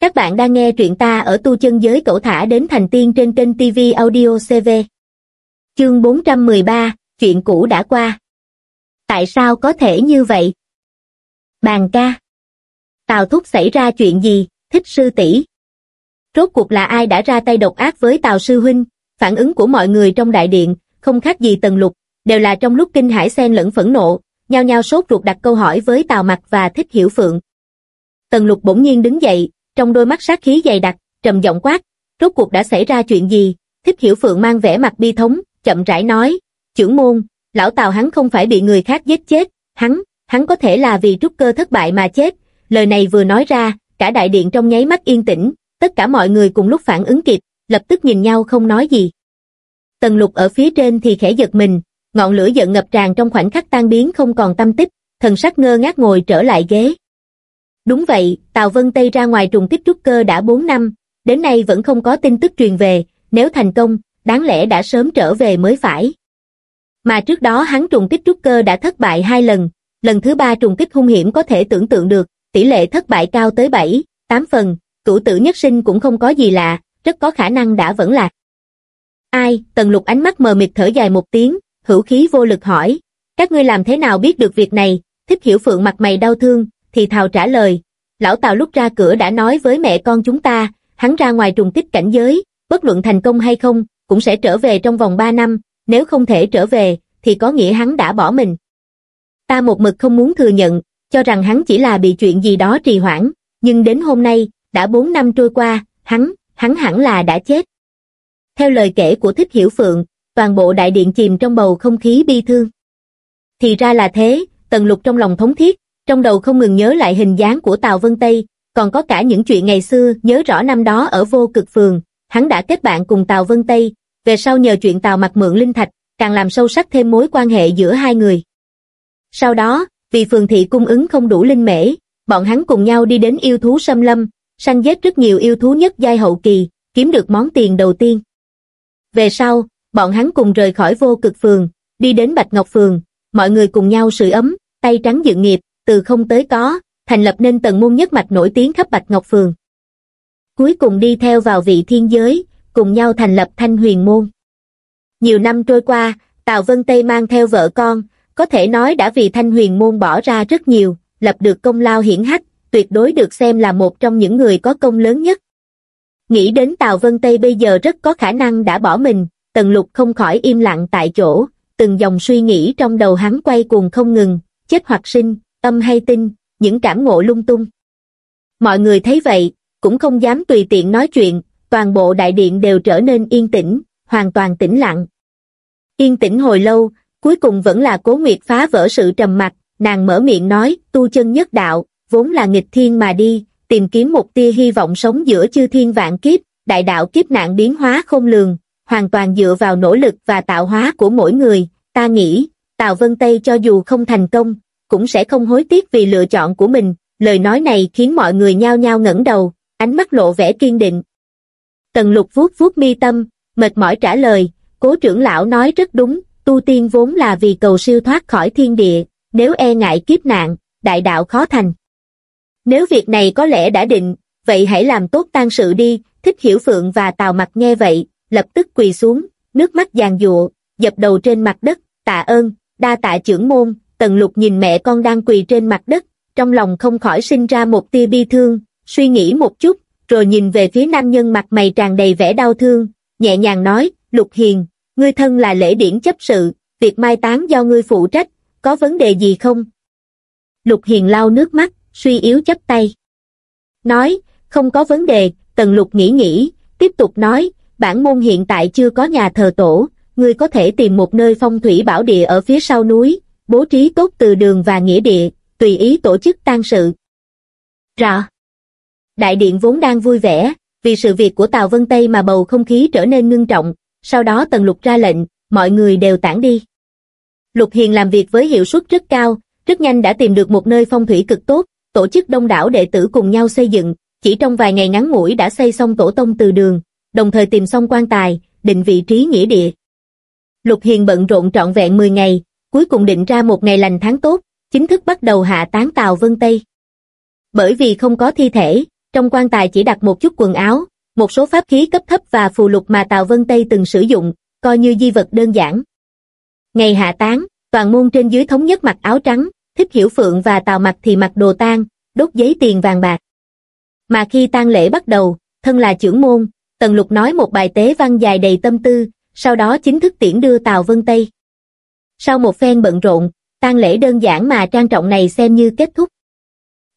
Các bạn đang nghe truyện ta ở tu chân giới cổ thả đến thành tiên trên kênh TV Audio CV. Chương 413, chuyện cũ đã qua. Tại sao có thể như vậy? Bàn ca. Tào Thúc xảy ra chuyện gì, thích sư tỷ Rốt cuộc là ai đã ra tay độc ác với Tào Sư Huynh, phản ứng của mọi người trong đại điện, không khác gì tần lục, đều là trong lúc kinh hải xen lẫn phẫn nộ, nhao nhao sốt ruột đặt câu hỏi với Tào Mặc và Thích Hiểu Phượng. Tần lục bỗng nhiên đứng dậy, trong đôi mắt sát khí dày đặc, trầm giọng quát, rốt cuộc đã xảy ra chuyện gì? Thích Hiểu Phượng mang vẻ mặt bi thống, chậm rãi nói, trưởng môn, lão Tào hắn không phải bị người khác giết chết, hắn, hắn có thể là vì trúc cơ thất bại mà chết. Lời này vừa nói ra, cả đại điện trong nháy mắt yên tĩnh, tất cả mọi người cùng lúc phản ứng kịp, lập tức nhìn nhau không nói gì. Tần lục ở phía trên thì khẽ giật mình, ngọn lửa giận ngập tràn trong khoảnh khắc tan biến không còn tâm tích, thần sắc ngơ ngác ngồi trở lại ghế. Đúng vậy, Tào Vân Tây ra ngoài trùng kích trúc cơ đã 4 năm, đến nay vẫn không có tin tức truyền về, nếu thành công, đáng lẽ đã sớm trở về mới phải. Mà trước đó hắn trùng kích trúc cơ đã thất bại hai lần, lần thứ ba trùng kích hung hiểm có thể tưởng tượng được, tỷ lệ thất bại cao tới 7, 8 phần, cửu tử nhất sinh cũng không có gì lạ, rất có khả năng đã vẫn lạc. Ai, tần lục ánh mắt mờ mịt thở dài một tiếng, hữu khí vô lực hỏi, các ngươi làm thế nào biết được việc này, thích hiểu phượng mặt mày đau thương, thì thào trả lời, lão Tào lúc ra cửa đã nói với mẹ con chúng ta, hắn ra ngoài trùng kích cảnh giới, bất luận thành công hay không, cũng sẽ trở về trong vòng 3 năm, nếu không thể trở về, thì có nghĩa hắn đã bỏ mình. Ta một mực không muốn thừa nhận, cho rằng hắn chỉ là bị chuyện gì đó trì hoãn, nhưng đến hôm nay, đã 4 năm trôi qua, hắn, hắn hẳn là đã chết. Theo lời kể của Thích Hiểu Phượng, toàn bộ đại điện chìm trong bầu không khí bi thương. Thì ra là thế, Tần Lục trong lòng thống thiết, trong đầu không ngừng nhớ lại hình dáng của Tào Vân Tây, còn có cả những chuyện ngày xưa nhớ rõ năm đó ở vô cực phường, hắn đã kết bạn cùng Tào Vân Tây, về sau nhờ chuyện Tào mặt mượn linh thạch, càng làm sâu sắc thêm mối quan hệ giữa hai người. Sau đó, vì phường thị cung ứng không đủ linh mễ, bọn hắn cùng nhau đi đến yêu thú xâm lâm, săn giết rất nhiều yêu thú nhất giai hậu kỳ, kiếm được món tiền đầu tiên. Về sau, bọn hắn cùng rời khỏi vô cực phường, đi đến Bạch Ngọc phường, mọi người cùng nhau sưởi ấm, tay trắng dựng nghiệp, từ không tới có, thành lập nên tầng môn nhất mạch nổi tiếng khắp Bạch Ngọc Phường. Cuối cùng đi theo vào vị thiên giới, cùng nhau thành lập thanh huyền môn. Nhiều năm trôi qua, Tào Vân Tây mang theo vợ con, có thể nói đã vì thanh huyền môn bỏ ra rất nhiều, lập được công lao hiển hách, tuyệt đối được xem là một trong những người có công lớn nhất. Nghĩ đến Tào Vân Tây bây giờ rất có khả năng đã bỏ mình, Tần Lục không khỏi im lặng tại chỗ, từng dòng suy nghĩ trong đầu hắn quay cuồng không ngừng, chết hoặc sinh, âm hay tinh, những cảm ngộ lung tung. Mọi người thấy vậy, cũng không dám tùy tiện nói chuyện, toàn bộ đại điện đều trở nên yên tĩnh, hoàn toàn tĩnh lặng. Yên tĩnh hồi lâu, cuối cùng vẫn là cố nguyệt phá vỡ sự trầm mặc, nàng mở miệng nói, tu chân nhất đạo, vốn là nghịch thiên mà đi, tìm kiếm một tia hy vọng sống giữa chư thiên vạn kiếp, đại đạo kiếp nạn biến hóa không lường, hoàn toàn dựa vào nỗ lực và tạo hóa của mỗi người, ta nghĩ, Tào Vân Tây cho dù không thành công, cũng sẽ không hối tiếc vì lựa chọn của mình, lời nói này khiến mọi người nhao nhao ngẩng đầu, ánh mắt lộ vẻ kiên định. Tần lục vuốt vuốt mi tâm, mệt mỏi trả lời, cố trưởng lão nói rất đúng, tu tiên vốn là vì cầu siêu thoát khỏi thiên địa, nếu e ngại kiếp nạn, đại đạo khó thành. Nếu việc này có lẽ đã định, vậy hãy làm tốt tan sự đi, thích hiểu phượng và tào mặt nghe vậy, lập tức quỳ xuống, nước mắt giàn dụa, dập đầu trên mặt đất, tạ ơn, đa tạ trưởng môn, Tần lục nhìn mẹ con đang quỳ trên mặt đất, trong lòng không khỏi sinh ra một tia bi thương, suy nghĩ một chút, rồi nhìn về phía nam nhân mặt mày tràn đầy vẻ đau thương, nhẹ nhàng nói, lục hiền, ngươi thân là lễ điển chấp sự, việc mai táng do ngươi phụ trách, có vấn đề gì không? Lục hiền lau nước mắt, suy yếu chấp tay. Nói, không có vấn đề, tần lục nghĩ nghĩ, tiếp tục nói, bản môn hiện tại chưa có nhà thờ tổ, ngươi có thể tìm một nơi phong thủy bảo địa ở phía sau núi, bố trí tốt từ đường và nghĩa địa, tùy ý tổ chức tang sự. Rõ. Đại điện vốn đang vui vẻ, vì sự việc của Tào Vân Tây mà bầu không khí trở nên ngưng trọng, sau đó Tần Lục ra lệnh, mọi người đều tản đi. Lục Hiền làm việc với hiệu suất rất cao, rất nhanh đã tìm được một nơi phong thủy cực tốt, tổ chức đông đảo đệ tử cùng nhau xây dựng, chỉ trong vài ngày ngắn ngủi đã xây xong tổ tông từ đường, đồng thời tìm xong quan tài, định vị trí nghĩa địa. Lục Hiền bận rộn trọn vẹn 10 ngày, cuối cùng định ra một ngày lành tháng tốt, chính thức bắt đầu hạ tán Tào Vân Tây. Bởi vì không có thi thể, trong quan tài chỉ đặt một chút quần áo, một số pháp khí cấp thấp và phù lục mà Tào Vân Tây từng sử dụng, coi như di vật đơn giản. Ngày hạ táng, toàn môn trên dưới thống nhất mặc áo trắng, thích hiểu phượng và Tào mặc thì mặc đồ tang, đốt giấy tiền vàng bạc. Mà khi tang lễ bắt đầu, thân là trưởng môn, Tần Lục nói một bài tế văn dài đầy tâm tư, sau đó chính thức tiễn đưa Tào Vân Tây. Sau một phen bận rộn, tang lễ đơn giản mà trang trọng này xem như kết thúc.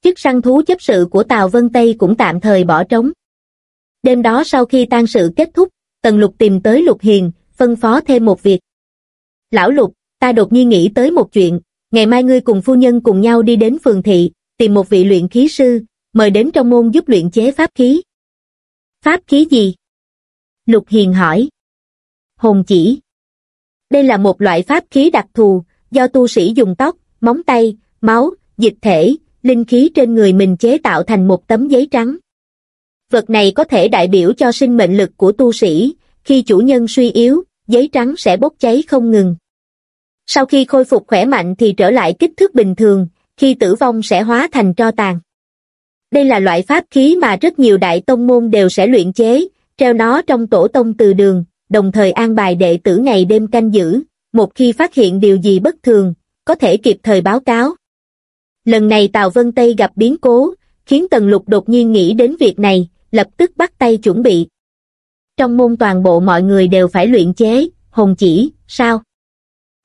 Chức săn thú chấp sự của Tào Vân Tây cũng tạm thời bỏ trống. Đêm đó sau khi tang sự kết thúc, Tần Lục tìm tới Lục Hiền, phân phó thêm một việc. Lão Lục, ta đột nhiên nghĩ tới một chuyện, ngày mai ngươi cùng phu nhân cùng nhau đi đến phường thị, tìm một vị luyện khí sư, mời đến trong môn giúp luyện chế pháp khí. Pháp khí gì? Lục Hiền hỏi. Hồn chỉ. Đây là một loại pháp khí đặc thù, do tu sĩ dùng tóc, móng tay, máu, dịch thể, linh khí trên người mình chế tạo thành một tấm giấy trắng. Vật này có thể đại biểu cho sinh mệnh lực của tu sĩ, khi chủ nhân suy yếu, giấy trắng sẽ bốc cháy không ngừng. Sau khi khôi phục khỏe mạnh thì trở lại kích thước bình thường, khi tử vong sẽ hóa thành tro tàn. Đây là loại pháp khí mà rất nhiều đại tông môn đều sẽ luyện chế, treo nó trong tổ tông từ đường, đồng thời an bài đệ tử ngày đêm canh giữ, một khi phát hiện điều gì bất thường, có thể kịp thời báo cáo. Lần này Tào Vân Tây gặp biến cố, khiến Tần Lục đột nhiên nghĩ đến việc này, lập tức bắt tay chuẩn bị. Trong môn toàn bộ mọi người đều phải luyện chế, hồn chỉ, sao?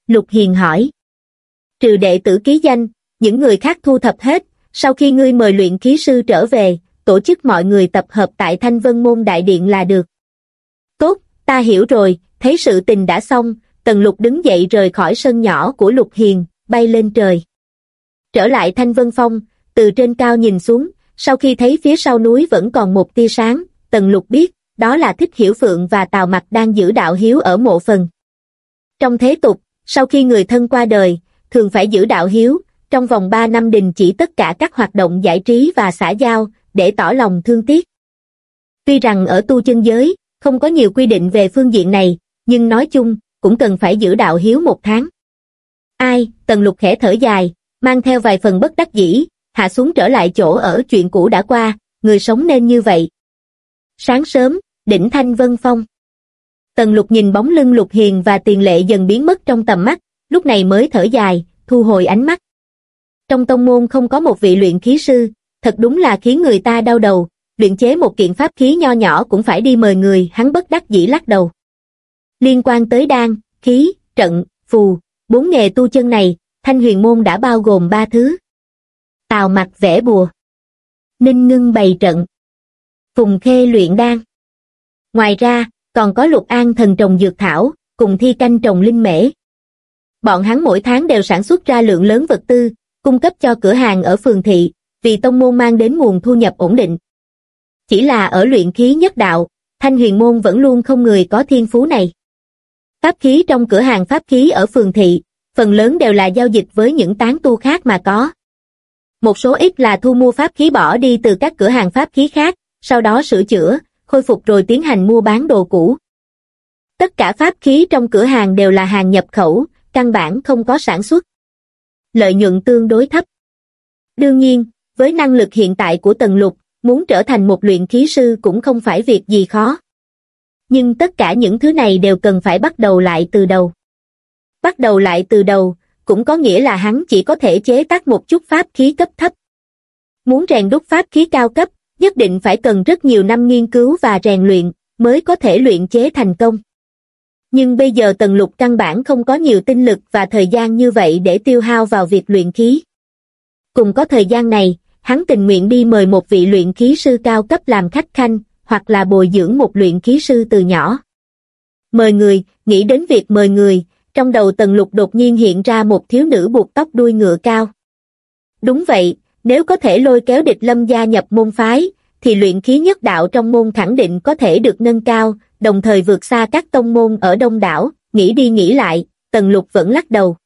Lục Hiền hỏi. Trừ đệ tử ký danh, những người khác thu thập hết, sau khi ngươi mời luyện khí sư trở về, tổ chức mọi người tập hợp tại Thanh Vân Môn Đại Điện là được. Tốt, ta hiểu rồi, thấy sự tình đã xong, Tần Lục đứng dậy rời khỏi sân nhỏ của Lục Hiền, bay lên trời. Trở lại Thanh Vân Phong, từ trên cao nhìn xuống, sau khi thấy phía sau núi vẫn còn một tia sáng, Tần Lục biết, đó là Thích Hiểu Phượng và Tào Mặc đang giữ đạo hiếu ở mộ phần. Trong thế tục, sau khi người thân qua đời, thường phải giữ đạo hiếu, trong vòng 3 năm đình chỉ tất cả các hoạt động giải trí và xã giao, để tỏ lòng thương tiếc. Tuy rằng ở tu chân giới, không có nhiều quy định về phương diện này, nhưng nói chung, cũng cần phải giữ đạo hiếu một tháng. Ai, tần lục khẽ thở dài, mang theo vài phần bất đắc dĩ, hạ xuống trở lại chỗ ở chuyện cũ đã qua, người sống nên như vậy. Sáng sớm, đỉnh Thanh Vân Phong. Tần lục nhìn bóng lưng lục hiền và tiền lệ dần biến mất trong tầm mắt, lúc này mới thở dài, thu hồi ánh mắt. Trong tông môn không có một vị luyện khí sư, thật đúng là khiến người ta đau đầu, luyện chế một kiện pháp khí nho nhỏ cũng phải đi mời người, hắn bất đắc dĩ lắc đầu. Liên quan tới đan, khí, trận, phù, bốn nghề tu chân này, thanh huyền môn đã bao gồm ba thứ. Tào mặt vẽ bùa. Ninh ngưng bày trận. Phùng khê luyện đan. Ngoài ra, còn có lục an thần trồng dược thảo, cùng thi canh trồng linh mễ. Bọn hắn mỗi tháng đều sản xuất ra lượng lớn vật tư, cung cấp cho cửa hàng ở phường thị, vì tông môn mang đến nguồn thu nhập ổn định. Chỉ là ở luyện khí nhất đạo, thanh huyền môn vẫn luôn không người có thiên phú này. Pháp khí trong cửa hàng pháp khí ở phường thị, phần lớn đều là giao dịch với những tán tu khác mà có. Một số ít là thu mua pháp khí bỏ đi từ các cửa hàng pháp khí khác, sau đó sửa chữa, khôi phục rồi tiến hành mua bán đồ cũ. Tất cả pháp khí trong cửa hàng đều là hàng nhập khẩu, căn bản không có sản xuất. Lợi nhuận tương đối thấp. Đương nhiên, với năng lực hiện tại của Tần Lục, muốn trở thành một luyện khí sư cũng không phải việc gì khó. Nhưng tất cả những thứ này đều cần phải bắt đầu lại từ đầu. Bắt đầu lại từ đầu, cũng có nghĩa là hắn chỉ có thể chế tác một chút pháp khí cấp thấp. Muốn rèn đúc pháp khí cao cấp, nhất định phải cần rất nhiều năm nghiên cứu và rèn luyện, mới có thể luyện chế thành công. Nhưng bây giờ Tần Lục căn bản không có nhiều tinh lực và thời gian như vậy để tiêu hao vào việc luyện khí. Cùng có thời gian này, hắn tình nguyện đi mời một vị luyện khí sư cao cấp làm khách khanh, hoặc là bồi dưỡng một luyện khí sư từ nhỏ. Mời người, nghĩ đến việc mời người, trong đầu tần lục đột nhiên hiện ra một thiếu nữ buộc tóc đuôi ngựa cao. Đúng vậy, nếu có thể lôi kéo địch lâm gia nhập môn phái, thì luyện khí nhất đạo trong môn khẳng định có thể được nâng cao, đồng thời vượt xa các tông môn ở đông đảo, nghĩ đi nghĩ lại, tần lục vẫn lắc đầu.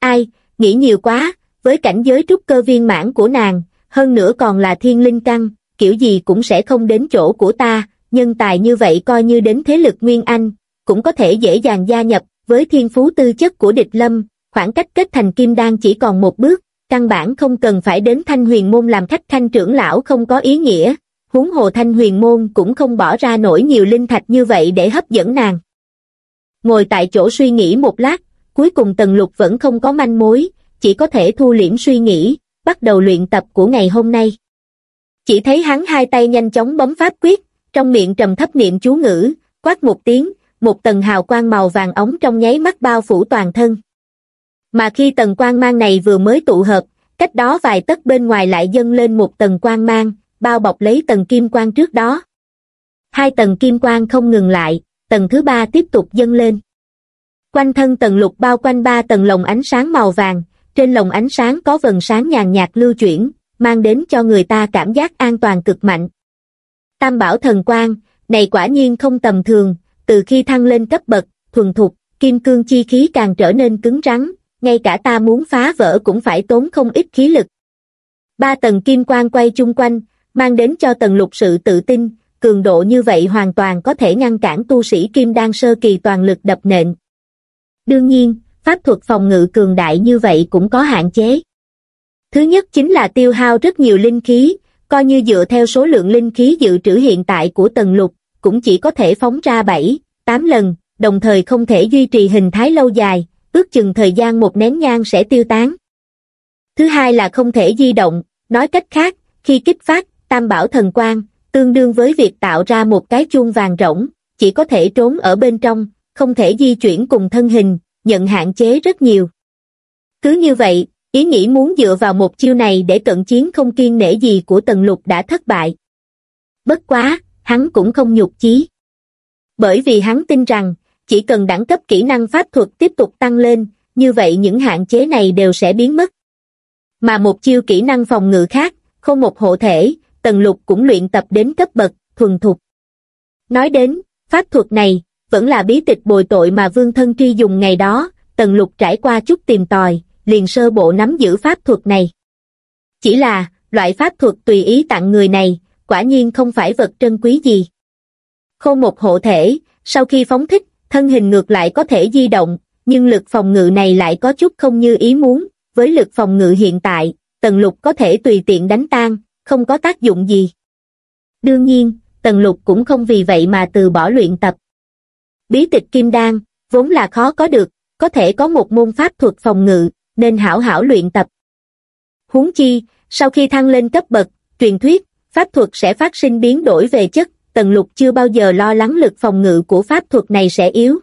Ai, nghĩ nhiều quá, với cảnh giới trúc cơ viên mãn của nàng, hơn nữa còn là thiên linh căn, kiểu gì cũng sẽ không đến chỗ của ta, nhân tài như vậy coi như đến thế lực Nguyên Anh, cũng có thể dễ dàng gia nhập, với thiên phú tư chất của địch lâm, khoảng cách kết thành kim đan chỉ còn một bước, căn bản không cần phải đến thanh huyền môn làm khách thanh trưởng lão không có ý nghĩa, huống hồ thanh huyền môn cũng không bỏ ra nổi nhiều linh thạch như vậy để hấp dẫn nàng. Ngồi tại chỗ suy nghĩ một lát, cuối cùng tần lục vẫn không có manh mối, chỉ có thể thu liễm suy nghĩ, bắt đầu luyện tập của ngày hôm nay. Chỉ thấy hắn hai tay nhanh chóng bấm pháp quyết, trong miệng trầm thấp niệm chú ngữ, quát một tiếng, một tầng hào quang màu vàng ống trong nháy mắt bao phủ toàn thân. Mà khi tầng quang mang này vừa mới tụ hợp, cách đó vài tấc bên ngoài lại dâng lên một tầng quang mang, bao bọc lấy tầng kim quang trước đó. Hai tầng kim quang không ngừng lại, tầng thứ ba tiếp tục dâng lên. Quanh thân tầng lục bao quanh ba tầng lồng ánh sáng màu vàng, trên lồng ánh sáng có vần sáng nhàn nhạt lưu chuyển, mang đến cho người ta cảm giác an toàn cực mạnh. Tam bảo thần quang, này quả nhiên không tầm thường, từ khi thăng lên cấp bậc, thuần thục, kim cương chi khí càng trở nên cứng rắn, ngay cả ta muốn phá vỡ cũng phải tốn không ít khí lực. Ba tầng kim quang quay chung quanh, mang đến cho tầng lục sự tự tin, cường độ như vậy hoàn toàn có thể ngăn cản tu sĩ kim đan sơ kỳ toàn lực đập nện. Đương nhiên, pháp thuật phòng ngự cường đại như vậy cũng có hạn chế. Thứ nhất chính là tiêu hao rất nhiều linh khí, coi như dựa theo số lượng linh khí dự trữ hiện tại của tầng lục, cũng chỉ có thể phóng ra 7, 8 lần, đồng thời không thể duy trì hình thái lâu dài, ước chừng thời gian một nén nhang sẽ tiêu tán. Thứ hai là không thể di động, nói cách khác, khi kích phát, tam bảo thần quang, tương đương với việc tạo ra một cái chuông vàng rỗng, chỉ có thể trốn ở bên trong, không thể di chuyển cùng thân hình, nhận hạn chế rất nhiều. Cứ như vậy, ý nghĩ muốn dựa vào một chiêu này để cận chiến không kiên nể gì của tần lục đã thất bại. Bất quá, hắn cũng không nhục chí. Bởi vì hắn tin rằng, chỉ cần đẳng cấp kỹ năng pháp thuật tiếp tục tăng lên, như vậy những hạn chế này đều sẽ biến mất. Mà một chiêu kỹ năng phòng ngự khác, không một hộ thể, tần lục cũng luyện tập đến cấp bậc, thuần thục. Nói đến, pháp thuật này, vẫn là bí tịch bồi tội mà vương thân tri dùng ngày đó, tần lục trải qua chút tìm tòi, liền sơ bộ nắm giữ pháp thuật này. Chỉ là, loại pháp thuật tùy ý tặng người này, quả nhiên không phải vật trân quý gì. Khô một hộ thể, sau khi phóng thích, thân hình ngược lại có thể di động, nhưng lực phòng ngự này lại có chút không như ý muốn, với lực phòng ngự hiện tại, tần lục có thể tùy tiện đánh tan, không có tác dụng gì. Đương nhiên, tần lục cũng không vì vậy mà từ bỏ luyện tập. Bí tịch kim đan, vốn là khó có được, có thể có một môn pháp thuật phòng ngự, nên hảo hảo luyện tập. Huống chi, sau khi thăng lên cấp bậc, truyền thuyết, pháp thuật sẽ phát sinh biến đổi về chất, Tần Lục chưa bao giờ lo lắng lực phòng ngự của pháp thuật này sẽ yếu.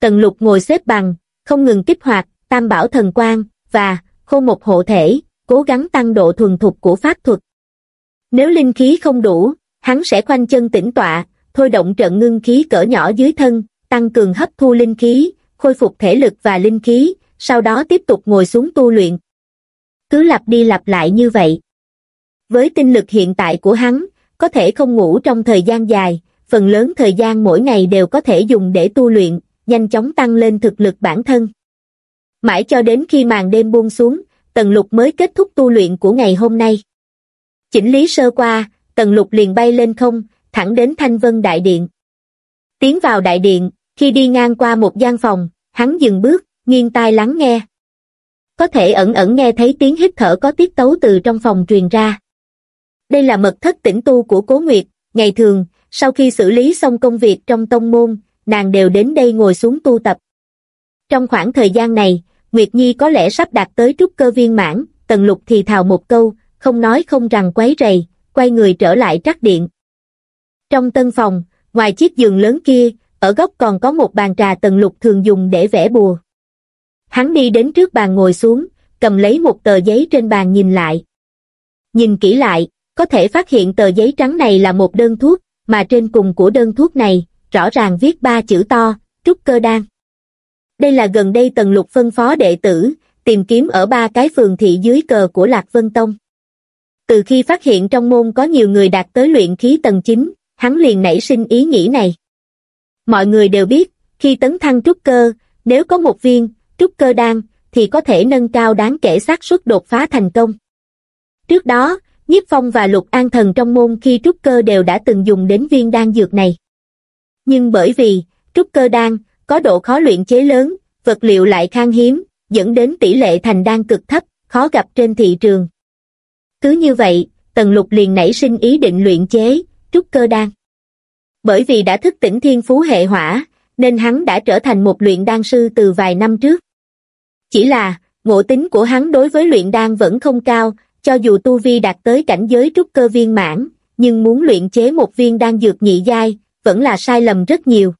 Tần Lục ngồi xếp bằng, không ngừng kích hoạt, tam bảo thần quang, và, khô một hộ thể, cố gắng tăng độ thuần thục của pháp thuật. Nếu linh khí không đủ, hắn sẽ khoanh chân tĩnh tọa, thôi động trận ngưng khí cỡ nhỏ dưới thân, tăng cường hấp thu linh khí, khôi phục thể lực và linh khí, sau đó tiếp tục ngồi xuống tu luyện. Cứ lặp đi lặp lại như vậy. Với tinh lực hiện tại của hắn, có thể không ngủ trong thời gian dài, phần lớn thời gian mỗi ngày đều có thể dùng để tu luyện, nhanh chóng tăng lên thực lực bản thân. Mãi cho đến khi màn đêm buông xuống, Tần Lục mới kết thúc tu luyện của ngày hôm nay. Chỉnh lý sơ qua, Tần Lục liền bay lên không, thẳng đến Thanh Vân Đại Điện. Tiến vào Đại Điện, khi đi ngang qua một gian phòng, hắn dừng bước, nghiêng tai lắng nghe. Có thể ẩn ẩn nghe thấy tiếng hít thở có tiết tấu từ trong phòng truyền ra. Đây là mật thất tĩnh tu của Cố Nguyệt, ngày thường, sau khi xử lý xong công việc trong tông môn, nàng đều đến đây ngồi xuống tu tập. Trong khoảng thời gian này, Nguyệt Nhi có lẽ sắp đạt tới trúc cơ viên mãn, Tần Lục thì thào một câu, không nói không rằng quấy rầy, quay người trở lại trắc điện. Trong tân phòng, ngoài chiếc giường lớn kia, ở góc còn có một bàn trà Tần Lục thường dùng để vẽ bùa. Hắn đi đến trước bàn ngồi xuống, cầm lấy một tờ giấy trên bàn nhìn lại. Nhìn kỹ lại, có thể phát hiện tờ giấy trắng này là một đơn thuốc, mà trên cùng của đơn thuốc này, rõ ràng viết ba chữ to, trúc cơ đan. Đây là gần đây Tần Lục phân phó đệ tử, tìm kiếm ở ba cái phường thị dưới cờ của Lạc Vân Tông. Từ khi phát hiện trong môn có nhiều người đạt tới luyện khí tầng 9, hắn liền nảy sinh ý nghĩ này. Mọi người đều biết, khi tấn thăng trúc cơ, nếu có một viên, trúc cơ đan, thì có thể nâng cao đáng kể xác suất đột phá thành công. Trước đó, Nhiếp Phong và Lục An Thần trong môn khi trúc cơ đều đã từng dùng đến viên đan dược này. Nhưng bởi vì, trúc cơ đan, có độ khó luyện chế lớn, vật liệu lại khan hiếm, dẫn đến tỷ lệ thành đan cực thấp, khó gặp trên thị trường. Cứ như vậy, Tần Lục liền nảy sinh ý định luyện chế, trúc cơ đan. Bởi vì đã thức tỉnh thiên phú hệ hỏa, nên hắn đã trở thành một luyện đan sư từ vài năm trước. Chỉ là, ngộ tính của hắn đối với luyện đan vẫn không cao, cho dù tu vi đạt tới cảnh giới trúc cơ viên mãn, nhưng muốn luyện chế một viên đan dược nhị giai, vẫn là sai lầm rất nhiều.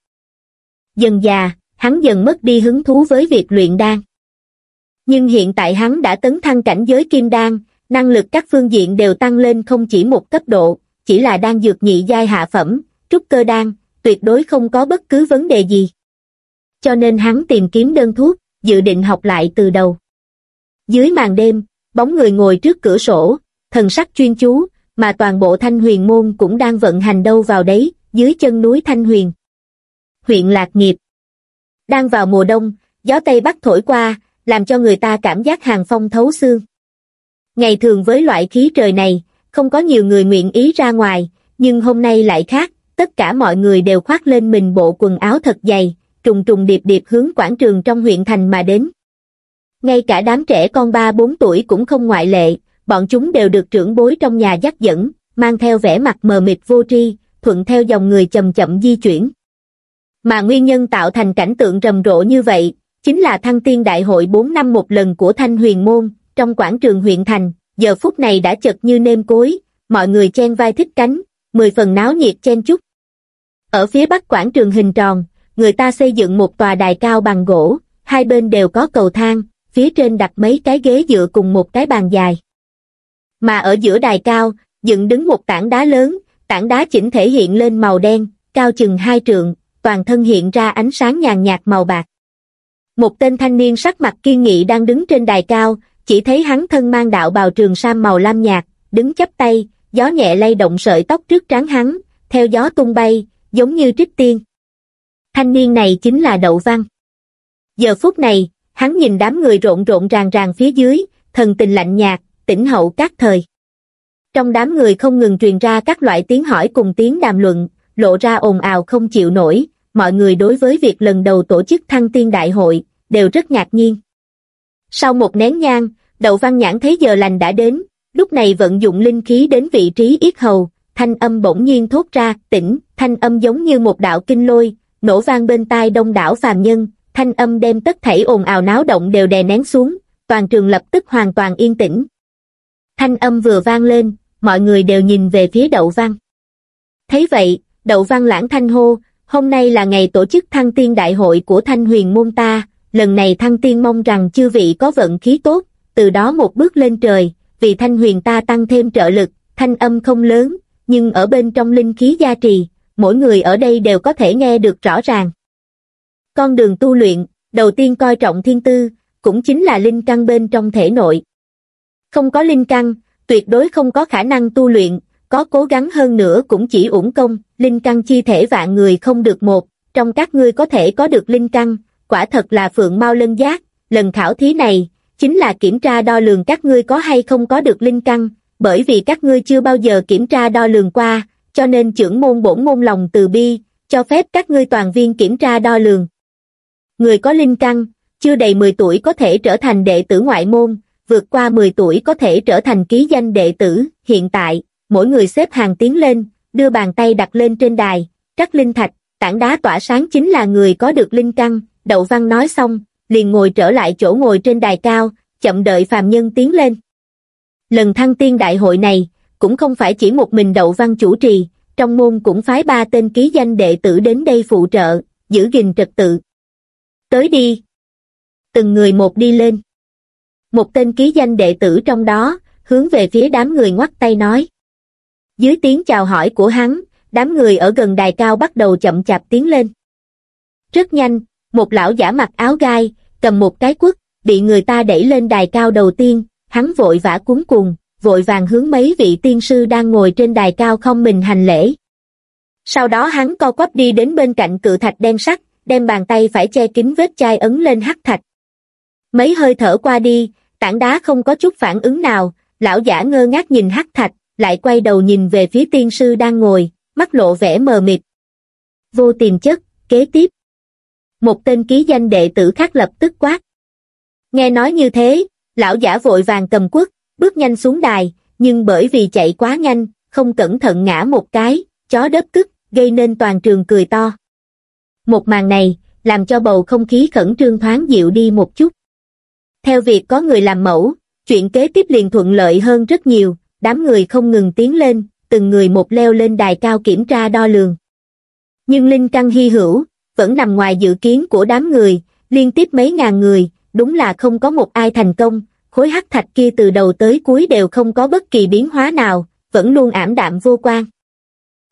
Dần già, hắn dần mất đi hứng thú với việc luyện đan. Nhưng hiện tại hắn đã tấn thăng cảnh giới kim đan, năng lực các phương diện đều tăng lên không chỉ một cấp độ, chỉ là đan dược nhị giai hạ phẩm, trúc cơ đan, tuyệt đối không có bất cứ vấn đề gì. Cho nên hắn tìm kiếm đơn thuốc, dự định học lại từ đầu. Dưới màn đêm, bóng người ngồi trước cửa sổ, thần sắc chuyên chú, mà toàn bộ thanh huyền môn cũng đang vận hành đâu vào đấy, dưới chân núi thanh huyền. Huyện Lạc Nghiệp Đang vào mùa đông, gió Tây Bắc thổi qua, làm cho người ta cảm giác hàng phong thấu xương. Ngày thường với loại khí trời này, không có nhiều người nguyện ý ra ngoài, nhưng hôm nay lại khác, tất cả mọi người đều khoác lên mình bộ quần áo thật dày, trùng trùng điệp điệp hướng quảng trường trong huyện thành mà đến. Ngay cả đám trẻ con 3-4 tuổi cũng không ngoại lệ, bọn chúng đều được trưởng bối trong nhà dắt dẫn, mang theo vẻ mặt mờ mịt vô tri, thuận theo dòng người chậm chậm di chuyển. Mà nguyên nhân tạo thành cảnh tượng rầm rộ như vậy, chính là thăng tiên đại hội 4 năm một lần của Thanh Huyền Môn, trong quảng trường huyện thành, giờ phút này đã chật như nêm cối, mọi người chen vai thích cánh, mười phần náo nhiệt chen chúc. Ở phía bắc quảng trường hình tròn, người ta xây dựng một tòa đài cao bằng gỗ, hai bên đều có cầu thang, phía trên đặt mấy cái ghế dựa cùng một cái bàn dài. Mà ở giữa đài cao, dựng đứng một tảng đá lớn, tảng đá chỉnh thể hiện lên màu đen, cao chừng hai trượng, toàn thân hiện ra ánh sáng nhàn nhạt màu bạc. Một tên thanh niên sắc mặt kiên nghị đang đứng trên đài cao, chỉ thấy hắn thân mang đạo bào trường sam màu lam nhạt, đứng chắp tay, gió nhẹ lay động sợi tóc trước trán hắn, theo gió tung bay, giống như trích tiên. Thanh niên này chính là Đậu Văn. Giờ phút này, hắn nhìn đám người rộn rộn ràng ràng phía dưới, thần tình lạnh nhạt, tỉnh hậu các thời. Trong đám người không ngừng truyền ra các loại tiếng hỏi cùng tiếng đàm luận, lộ ra ồn ào không chịu nổi, mọi người đối với việc lần đầu tổ chức thăng tiên đại hội, đều rất ngạc nhiên. Sau một nén nhang, đậu văn nhãn thấy giờ lành đã đến, lúc này vận dụng linh khí đến vị trí yết hầu, thanh âm bỗng nhiên thốt ra, tỉnh, thanh âm giống như một đạo kinh lôi, nổ vang bên tai đông đảo phàm nhân, thanh âm đem tất thảy ồn ào náo động đều đè nén xuống, toàn trường lập tức hoàn toàn yên tĩnh. Thanh âm vừa vang lên, mọi người đều nhìn về phía đậu văn. Thấy vậy, đậu văn lãng thanh hô, hôm nay là ngày tổ chức thăng tiên đại hội của thanh huyền môn ta, lần này thăng tiên mong rằng chư vị có vận khí tốt, từ đó một bước lên trời, vì thanh huyền ta tăng thêm trợ lực, thanh âm không lớn, nhưng ở bên trong linh khí gia trì, mỗi người ở đây đều có thể nghe được rõ ràng. Con đường tu luyện, đầu tiên coi trọng thiên tư, cũng chính là linh căn bên trong thể nội. Không có linh căn, tuyệt đối không có khả năng tu luyện, có cố gắng hơn nữa cũng chỉ uổng công, linh căn chi thể vạn người không được một, trong các ngươi có thể có được linh căn, quả thật là phượng mau lân giác, lần khảo thí này, chính là kiểm tra đo lường các ngươi có hay không có được linh căn, bởi vì các ngươi chưa bao giờ kiểm tra đo lường qua, cho nên trưởng môn bổn môn lòng từ bi, cho phép các ngươi toàn viên kiểm tra đo lường. Người có linh căn, chưa đầy 10 tuổi có thể trở thành đệ tử ngoại môn, vượt qua 10 tuổi có thể trở thành ký danh đệ tử, hiện tại, mỗi người xếp hàng tiến lên, đưa bàn tay đặt lên trên đài, trắc linh thạch, tảng đá tỏa sáng chính là người có được linh căn, đậu văn nói xong, liền ngồi trở lại chỗ ngồi trên đài cao, chậm đợi phàm nhân tiến lên. Lần thăng tiên đại hội này, cũng không phải chỉ một mình đậu văn chủ trì, trong môn cũng phái ba tên ký danh đệ tử đến đây phụ trợ, giữ gìn trật tự. Tới đi. Từng người một đi lên. Một tên ký danh đệ tử trong đó, hướng về phía đám người ngoắt tay nói. Dưới tiếng chào hỏi của hắn, đám người ở gần đài cao bắt đầu chậm chạp tiến lên. Rất nhanh, một lão giả mặc áo gai, cầm một cái quất, bị người ta đẩy lên đài cao đầu tiên, hắn vội vã cuốn cùng, vội vàng hướng mấy vị tiên sư đang ngồi trên đài cao không mình hành lễ. Sau đó hắn co quắp đi đến bên cạnh cự thạch đen sắt, đem bàn tay phải che kín vết chai ấn lên hắc thạch. Mấy hơi thở qua đi, tảng đá không có chút phản ứng nào, lão giả ngơ ngác nhìn hắc thạch, lại quay đầu nhìn về phía tiên sư đang ngồi, mắt lộ vẻ mờ mịt. Vô tiềm chất, kế tiếp. Một tên ký danh đệ tử khác lập tức quát. Nghe nói như thế, lão giả vội vàng cầm quất, bước nhanh xuống đài, nhưng bởi vì chạy quá nhanh, không cẩn thận ngã một cái, chó đớp tức, gây nên toàn trường cười to. Một màn này, làm cho bầu không khí khẩn trương thoáng dịu đi một chút. Theo việc có người làm mẫu, chuyện kế tiếp liền thuận lợi hơn rất nhiều, đám người không ngừng tiến lên, từng người một leo lên đài cao kiểm tra đo lường. Nhưng Linh Căn hy hữu, vẫn nằm ngoài dự kiến của đám người, liên tiếp mấy ngàn người, đúng là không có một ai thành công, khối hắc thạch kia từ đầu tới cuối đều không có bất kỳ biến hóa nào, vẫn luôn ảm đạm vô quan.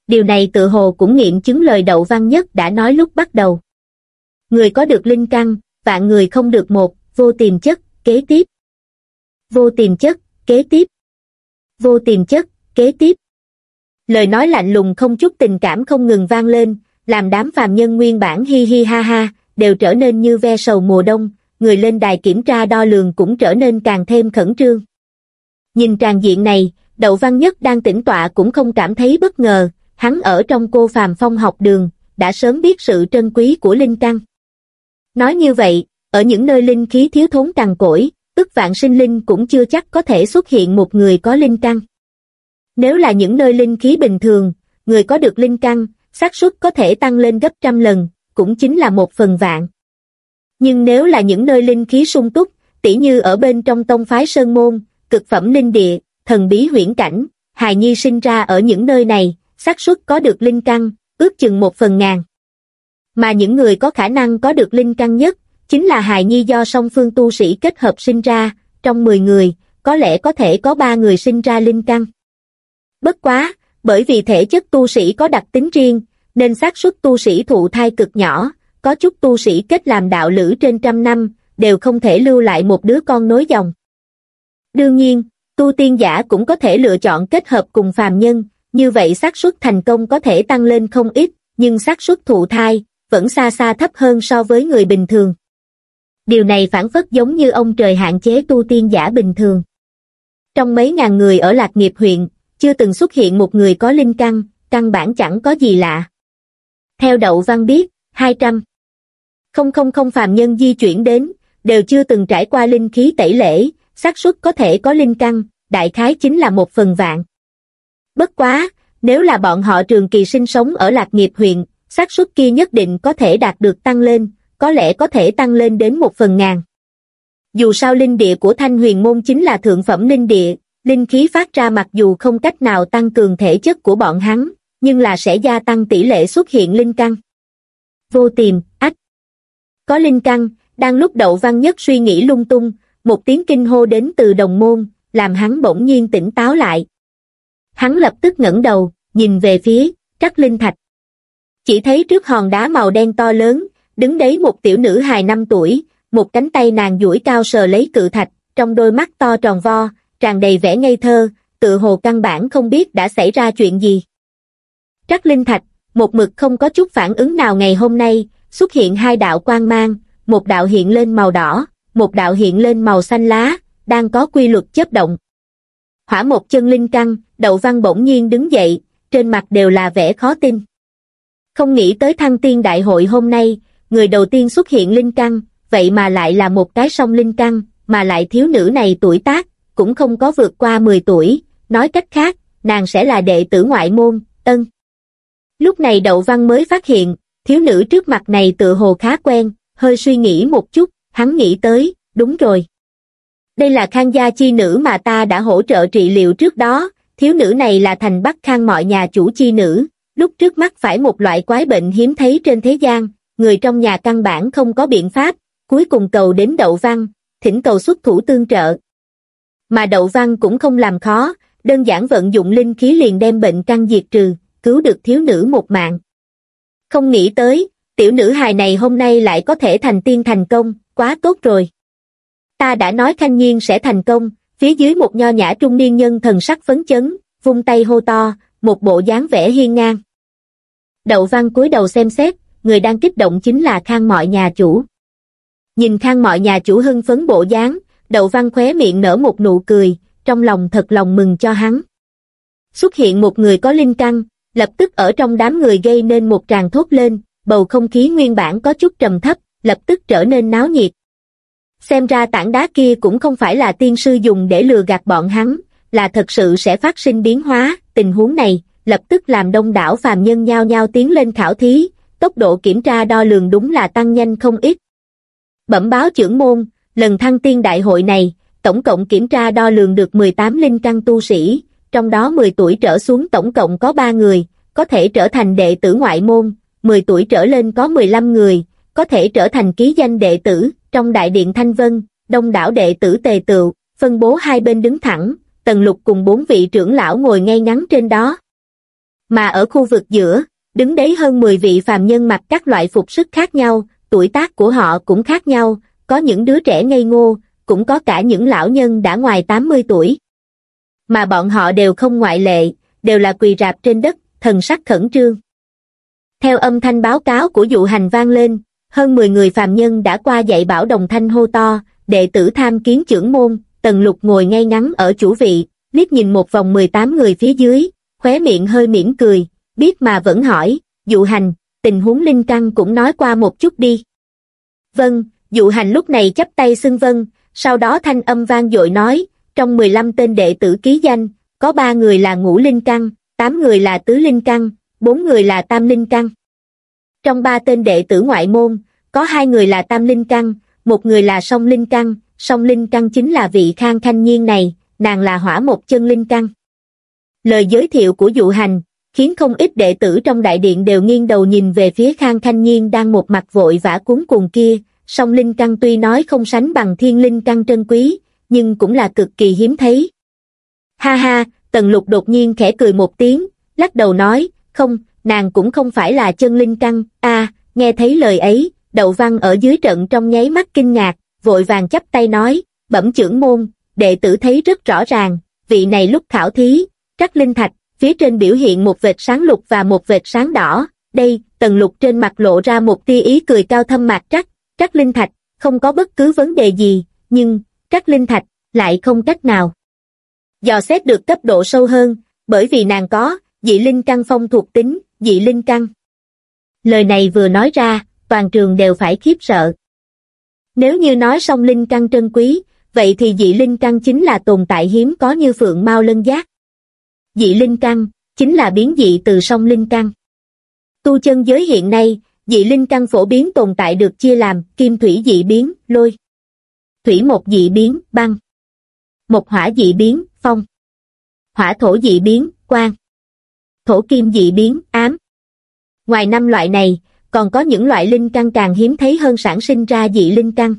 Điều này tự hồ cũng nghiệm chứng lời đậu văn nhất đã nói lúc bắt đầu. Người có được linh căn, vạn người không được một, vô tiềm chất, kế tiếp. Vô tiềm chất, kế tiếp. Vô tiềm chất, kế tiếp. Lời nói lạnh lùng không chút tình cảm không ngừng vang lên, làm đám phàm nhân nguyên bản hi hi ha ha, đều trở nên như ve sầu mùa đông, người lên đài kiểm tra đo lường cũng trở nên càng thêm khẩn trương. Nhìn tràn diện này, Đậu Văn Nhất đang tĩnh tọa cũng không cảm thấy bất ngờ, hắn ở trong cô phàm phong học đường, đã sớm biết sự trân quý của linh căn. Nói như vậy, ở những nơi linh khí thiếu thốn cằn cỗi, ức vạn sinh linh cũng chưa chắc có thể xuất hiện một người có linh căn. Nếu là những nơi linh khí bình thường, người có được linh căn, xác suất có thể tăng lên gấp trăm lần, cũng chính là một phần vạn. Nhưng nếu là những nơi linh khí sung túc, tỉ như ở bên trong tông phái Sơn Môn, cực phẩm linh địa, thần bí huyễn cảnh, hài nhi sinh ra ở những nơi này, xác suất có được linh căn, ước chừng một phần ngàn. Mà những người có khả năng có được linh căn nhất, chính là hài nhi do song phương tu sĩ kết hợp sinh ra, trong 10 người, có lẽ có thể có 3 người sinh ra linh căn. Bất quá, bởi vì thể chất tu sĩ có đặc tính riêng, nên xác suất tu sĩ thụ thai cực nhỏ, có chút tu sĩ kết làm đạo lữ trên trăm năm, đều không thể lưu lại một đứa con nối dòng. Đương nhiên, tu tiên giả cũng có thể lựa chọn kết hợp cùng phàm nhân, như vậy xác suất thành công có thể tăng lên không ít, nhưng xác suất thụ thai vẫn xa xa thấp hơn so với người bình thường. Điều này phản phất giống như ông trời hạn chế tu tiên giả bình thường. Trong mấy ngàn người ở Lạc Nghiệp huyện, chưa từng xuất hiện một người có linh căn, căn bản chẳng có gì lạ. Theo Đậu Văn biết, 200. Không không không phàm nhân di chuyển đến, đều chưa từng trải qua linh khí tẩy lễ, xác suất có thể có linh căn, đại khái chính là một phần vạn. Bất quá, nếu là bọn họ trường kỳ sinh sống ở Lạc Nghiệp huyện, xác suất kia nhất định có thể đạt được tăng lên, có lẽ có thể tăng lên đến một phần ngàn. Dù sao linh địa của Thanh Huyền Môn chính là thượng phẩm linh địa, linh khí phát ra mặc dù không cách nào tăng cường thể chất của bọn hắn, nhưng là sẽ gia tăng tỷ lệ xuất hiện linh căn. Vô tìm, ách. Có linh căn, đang lúc đậu văn nhất suy nghĩ lung tung, một tiếng kinh hô đến từ đồng môn, làm hắn bỗng nhiên tỉnh táo lại. Hắn lập tức ngẩng đầu, nhìn về phía, trắc linh thạch. Chỉ thấy trước hòn đá màu đen to lớn, đứng đấy một tiểu nữ hài năm tuổi, một cánh tay nàng duỗi cao sờ lấy cự thạch, trong đôi mắt to tròn vo, tràn đầy vẻ ngây thơ, tự hồ căn bản không biết đã xảy ra chuyện gì. Trắc linh thạch, một mực không có chút phản ứng nào ngày hôm nay, xuất hiện hai đạo quang mang, một đạo hiện lên màu đỏ, một đạo hiện lên màu xanh lá, đang có quy luật chấp động. Hỏa một chân linh căn, đậu văn bỗng nhiên đứng dậy, trên mặt đều là vẻ khó tin. Không nghĩ tới thăng tiên đại hội hôm nay, người đầu tiên xuất hiện linh căn, vậy mà lại là một cái song linh căn, mà lại thiếu nữ này tuổi tác, cũng không có vượt qua 10 tuổi, nói cách khác, nàng sẽ là đệ tử ngoại môn, ân. Lúc này Đậu Văn mới phát hiện, thiếu nữ trước mặt này tự hồ khá quen, hơi suy nghĩ một chút, hắn nghĩ tới, đúng rồi. Đây là khang gia chi nữ mà ta đã hỗ trợ trị liệu trước đó, thiếu nữ này là thành bắc khang mọi nhà chủ chi nữ, lúc trước mắt phải một loại quái bệnh hiếm thấy trên thế gian, người trong nhà căn bản không có biện pháp, cuối cùng cầu đến Đậu Văn, thỉnh cầu xuất thủ tương trợ. Mà Đậu Văn cũng không làm khó, đơn giản vận dụng linh khí liền đem bệnh căn diệt trừ, cứu được thiếu nữ một mạng. Không nghĩ tới, tiểu nữ hài này hôm nay lại có thể thành tiên thành công, quá tốt rồi. Ta đã nói thanh Nhiên sẽ thành công, phía dưới một nho nhã trung niên nhân thần sắc phấn chấn, vung tay hô to, một bộ dáng vẻ hiên ngang. Đậu văn cúi đầu xem xét, người đang kích động chính là khang mọi nhà chủ. Nhìn khang mọi nhà chủ hưng phấn bộ dáng, đậu văn khóe miệng nở một nụ cười, trong lòng thật lòng mừng cho hắn. Xuất hiện một người có linh căn, lập tức ở trong đám người gây nên một tràng thốt lên, bầu không khí nguyên bản có chút trầm thấp, lập tức trở nên náo nhiệt. Xem ra tảng đá kia cũng không phải là tiên sư dùng để lừa gạt bọn hắn, là thật sự sẽ phát sinh biến hóa, tình huống này, lập tức làm đông đảo phàm nhân nhao nhao tiến lên khảo thí, tốc độ kiểm tra đo lường đúng là tăng nhanh không ít. Bẩm báo trưởng môn, lần thăng tiên đại hội này, tổng cộng kiểm tra đo lường được 18 linh căn tu sĩ, trong đó 10 tuổi trở xuống tổng cộng có 3 người, có thể trở thành đệ tử ngoại môn, 10 tuổi trở lên có 15 người, có thể trở thành ký danh đệ tử, trong đại điện Thanh Vân, đông đảo đệ tử tề tựu, phân bố hai bên đứng thẳng, tần lục cùng bốn vị trưởng lão ngồi ngay ngắn trên đó. Mà ở khu vực giữa, đứng đấy hơn 10 vị phàm nhân mặc các loại phục sức khác nhau, tuổi tác của họ cũng khác nhau, có những đứa trẻ ngây ngô, cũng có cả những lão nhân đã ngoài 80 tuổi. Mà bọn họ đều không ngoại lệ, đều là quỳ rạp trên đất, thần sắc khẩn trương. Theo âm thanh báo cáo của dụ hành vang lên, hơn 10 người phàm nhân đã qua dạy bảo đồng thanh hô to, đệ tử tham kiến trưởng môn, tần lục ngồi ngay ngắn ở chủ vị, liếc nhìn một vòng 18 người phía dưới, khóe miệng hơi mỉm cười, biết mà vẫn hỏi, dụ hành, tình huống linh căng cũng nói qua một chút đi. Vâng, dụ hành lúc này chấp tay xưng vân, sau đó thanh âm vang dội nói, trong 15 tên đệ tử ký danh, có 3 người là ngũ linh căn, 8 người là tứ linh căn, 4 người là tam linh căn. Trong ba tên đệ tử ngoại môn, có hai người là tam linh căn, một người là song linh căn, song linh căn chính là vị khang thanh nhiên này, nàng là hỏa một chân linh căn. Lời giới thiệu của dụ hành, khiến không ít đệ tử trong đại điện đều nghiêng đầu nhìn về phía khang thanh nhiên đang một mặt vội vã cuốn cuồng kia, song linh căn tuy nói không sánh bằng thiên linh căn trân quý, nhưng cũng là cực kỳ hiếm thấy. Ha ha, tần lục đột nhiên khẽ cười một tiếng, lắc đầu nói, không, nàng cũng không phải là chân linh căn, a nghe thấy lời ấy, đậu văn ở dưới trận trong nháy mắt kinh ngạc, vội vàng chắp tay nói, bẩm trưởng môn, đệ tử thấy rất rõ ràng, vị này lúc khảo thí, trắc linh thạch, phía trên biểu hiện một vệt sáng lục và một vệt sáng đỏ, đây, tần lục trên mặt lộ ra một tia ý cười cao thâm mạc trắc, các linh thạch, không có bất cứ vấn đề gì, nhưng, các linh thạch, lại không cách nào. Dò xét được cấp độ sâu hơn, bởi vì nàng có, dị linh căn phong thuộc tính, dị linh căn. Lời này vừa nói ra, toàn trường đều phải khiếp sợ. Nếu như nói song linh căn trân quý, vậy thì dị linh căn chính là tồn tại hiếm có như phượng mau lân giác. Dị linh căn, chính là biến dị từ song linh căn. Tu chân giới hiện nay, dị linh căn phổ biến tồn tại được chia làm kim thủy dị biến, lôi. Thủy một dị biến, băng. Một hỏa dị biến, phong. Hỏa thổ dị biến, quang. Thổ kim dị biến, ám. Ngoài năm loại này, còn có những loại linh căn càng hiếm thấy hơn sản sinh ra dị linh căn.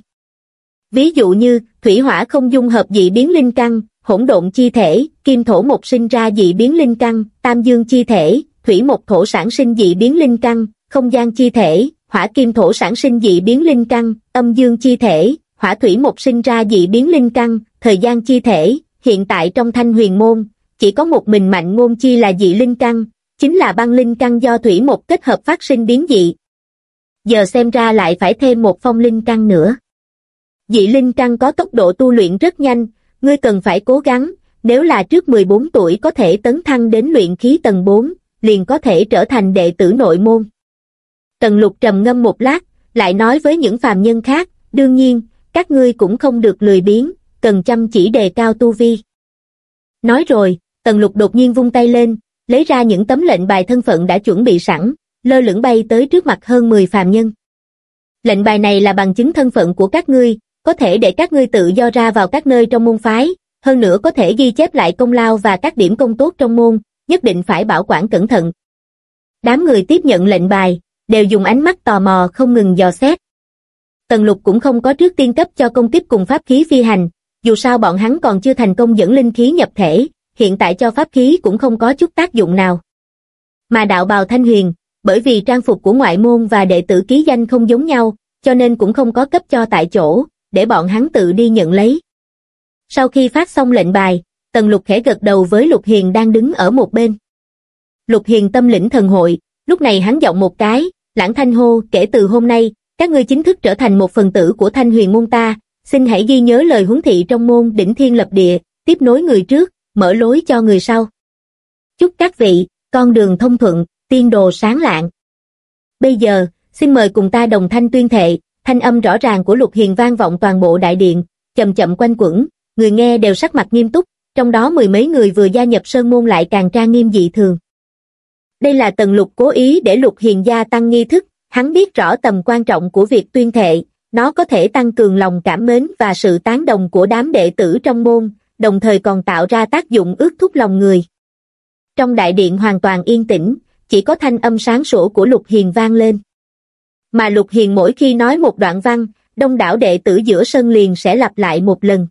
Ví dụ như, thủy hỏa không dung hợp dị biến linh căn, hỗn độn chi thể, kim thổ một sinh ra dị biến linh căn, tam dương chi thể, thủy một thổ sản sinh dị biến linh căn, không gian chi thể, hỏa kim thổ sản sinh dị biến linh căn, âm dương chi thể, hỏa thủy một sinh ra dị biến linh căn, thời gian chi thể, hiện tại trong thanh huyền môn, chỉ có một mình mạnh ngôn chi là dị linh căn, chính là băng linh căn do thủy một kết hợp phát sinh biến dị. Giờ xem ra lại phải thêm một phong linh căn nữa. Dị linh căn có tốc độ tu luyện rất nhanh, ngươi cần phải cố gắng, nếu là trước 14 tuổi có thể tấn thăng đến luyện khí tầng 4, liền có thể trở thành đệ tử nội môn. Tần lục trầm ngâm một lát, lại nói với những phàm nhân khác, đương nhiên, các ngươi cũng không được lười biếng, cần chăm chỉ đề cao tu vi. Nói rồi, tần lục đột nhiên vung tay lên, lấy ra những tấm lệnh bài thân phận đã chuẩn bị sẵn, lơ lửng bay tới trước mặt hơn 10 phàm nhân. Lệnh bài này là bằng chứng thân phận của các ngươi, có thể để các ngươi tự do ra vào các nơi trong môn phái, hơn nữa có thể ghi chép lại công lao và các điểm công tốt trong môn, nhất định phải bảo quản cẩn thận. Đám người tiếp nhận lệnh bài, đều dùng ánh mắt tò mò không ngừng dò xét. Tần lục cũng không có trước tiên cấp cho công tiếp cùng pháp khí phi hành, dù sao bọn hắn còn chưa thành công dẫn linh khí nhập thể, hiện tại cho pháp khí cũng không có chút tác dụng nào. Mà đạo bào thanh huyền, bởi vì trang phục của ngoại môn và đệ tử ký danh không giống nhau, cho nên cũng không có cấp cho tại chỗ, để bọn hắn tự đi nhận lấy. Sau khi phát xong lệnh bài, Tần Lục khẽ gật đầu với Lục Hiền đang đứng ở một bên. Lục Hiền tâm lĩnh thần hội, lúc này hắn giọng một cái, lãng thanh hô, kể từ hôm nay, các ngươi chính thức trở thành một phần tử của thanh huyền môn ta, xin hãy ghi nhớ lời huấn thị trong môn đỉnh thiên lập địa, tiếp nối người trước, mở lối cho người sau. Chúc các vị, con đường thông thuận, tiên đồ sáng lạng. Bây giờ, xin mời cùng ta đồng thanh tuyên thệ, thanh âm rõ ràng của Lục Hiền vang vọng toàn bộ đại điện, chậm chậm quanh quẩn, người nghe đều sắc mặt nghiêm túc, trong đó mười mấy người vừa gia nhập sơn môn lại càng trang nghiêm dị thường. Đây là tần lục cố ý để lục hiền gia tăng nghi thức, hắn biết rõ tầm quan trọng của việc tuyên thệ, nó có thể tăng cường lòng cảm mến và sự tán đồng của đám đệ tử trong môn, đồng thời còn tạo ra tác dụng ước thúc lòng người. Trong đại điện hoàn toàn yên tĩnh, chỉ có thanh âm sáng sủa của Lục Hiền vang lên. Mà Lục Hiền mỗi khi nói một đoạn văn, đông đảo đệ tử giữa sân liền sẽ lặp lại một lần.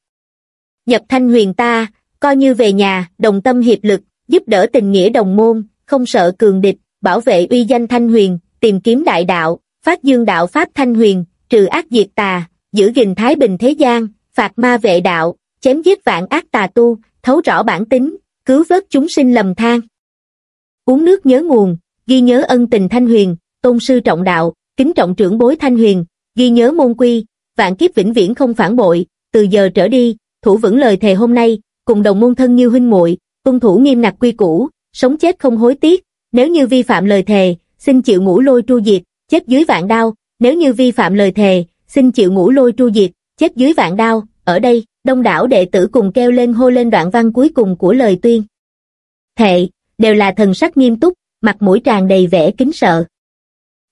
Nhập thanh huyền ta, coi như về nhà, đồng tâm hiệp lực, giúp đỡ tình nghĩa đồng môn, không sợ cường địch, bảo vệ uy danh thanh huyền, tìm kiếm đại đạo, phát dương đạo pháp thanh huyền, trừ ác diệt tà, giữ gìn thái bình thế gian, phạt ma vệ đạo, chém giết vạn ác tà tu, thấu rõ bản tính, cứu vớt chúng sinh lầm than. Uống nước nhớ nguồn, ghi nhớ ân tình thanh huyền, tôn sư trọng đạo, kính trọng trưởng bối thanh huyền, ghi nhớ môn quy, vạn kiếp vĩnh viễn không phản bội, từ giờ trở đi, thủ vững lời thề hôm nay, cùng đồng môn thân như huynh muội, tuân thủ nghiêm ngặt quy củ, sống chết không hối tiếc, nếu như vi phạm lời thề, xin chịu ngũ lôi tru diệt, chết dưới vạn đao, nếu như vi phạm lời thề, xin chịu ngũ lôi tru diệt, chết dưới vạn đao, ở đây, đông đảo đệ tử cùng kêu lên hô lên đoạn văn cuối cùng của lời tuyên. Thệ, đều là thần sắc nghiêm túc, mặt mũi tràn đầy vẻ kính sợ.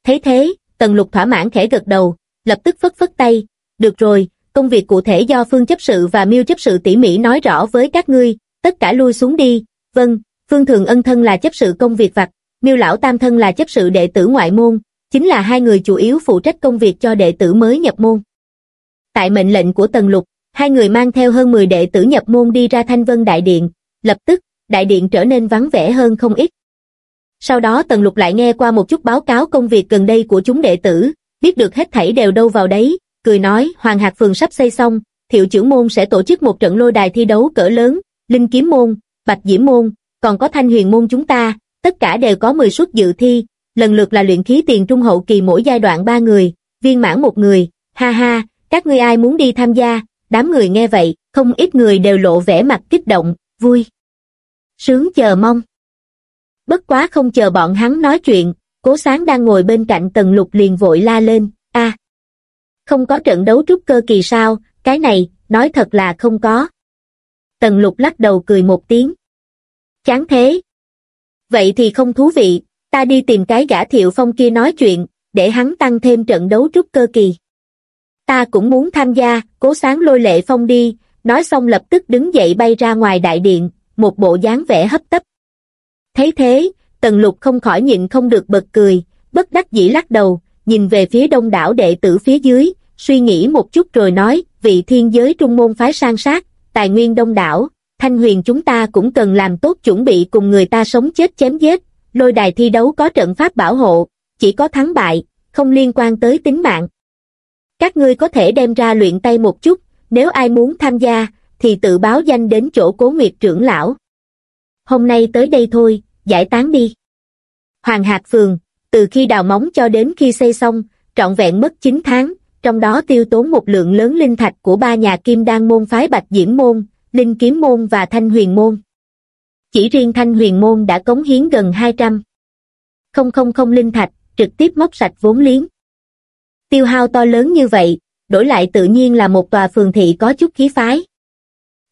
Thấy thế, tần lục thỏa mãn khẽ gật đầu, lập tức phất phất tay, được rồi, công việc cụ thể do phương chấp sự và miêu chấp sự tỉ mỉ nói rõ với các ngươi, tất cả lui xuống đi, vâng, phương thường ân thân là chấp sự công việc vặt, miêu lão tam thân là chấp sự đệ tử ngoại môn, chính là hai người chủ yếu phụ trách công việc cho đệ tử mới nhập môn. Tại mệnh lệnh của Tần Lục, hai người mang theo hơn 10 đệ tử nhập môn đi ra Thanh Vân Đại Điện, lập tức, Đại Điện trở nên vắng vẻ hơn không ít. Sau đó Tần Lục lại nghe qua một chút báo cáo công việc gần đây của chúng đệ tử, biết được hết thảy đều đâu vào đấy, cười nói Hoàng Hạc Phường sắp xây xong, thiệu trưởng môn sẽ tổ chức một trận lôi đài thi đấu cỡ lớn, Linh Kiếm Môn, Bạch Diễm Môn, còn có Thanh Huyền Môn chúng ta, tất cả đều có 10 suất dự thi, lần lượt là luyện khí tiền trung hậu kỳ mỗi giai đoạn ba người, viên mãn một người, ha ha, các ngươi ai muốn đi tham gia, đám người nghe vậy, không ít người đều lộ vẻ mặt kích động, vui. Sướng chờ mong. Bất quá không chờ bọn hắn nói chuyện, cố sáng đang ngồi bên cạnh tần lục liền vội la lên, a Không có trận đấu trúc cơ kỳ sao, cái này, nói thật là không có. Tần lục lắc đầu cười một tiếng. Chán thế. Vậy thì không thú vị, ta đi tìm cái gã thiệu phong kia nói chuyện, để hắn tăng thêm trận đấu trúc cơ kỳ. Ta cũng muốn tham gia, cố sáng lôi lệ phong đi, nói xong lập tức đứng dậy bay ra ngoài đại điện, một bộ dáng vẻ hấp tấp. Thấy thế, tần lục không khỏi nhịn không được bật cười, bất đắc dĩ lắc đầu, nhìn về phía đông đảo đệ tử phía dưới, suy nghĩ một chút rồi nói, vị thiên giới trung môn phái sang sát, tài nguyên đông đảo, thanh huyền chúng ta cũng cần làm tốt chuẩn bị cùng người ta sống chết chém giết, lôi đài thi đấu có trận pháp bảo hộ, chỉ có thắng bại, không liên quan tới tính mạng. Các ngươi có thể đem ra luyện tay một chút, nếu ai muốn tham gia, thì tự báo danh đến chỗ cố nguyệt trưởng lão. Hôm nay tới đây thôi, giải tán đi. Hoàng Hạc Phường, từ khi đào móng cho đến khi xây xong, trọn vẹn mất 9 tháng, trong đó tiêu tốn một lượng lớn linh thạch của ba nhà kim đan môn phái Bạch Diễm Môn, Linh Kiếm Môn và Thanh Huyền Môn. Chỉ riêng Thanh Huyền Môn đã cống hiến gần 200. Không không không linh thạch, trực tiếp móc sạch vốn liếng. Tiêu hao to lớn như vậy, đổi lại tự nhiên là một tòa phường thị có chút khí phái.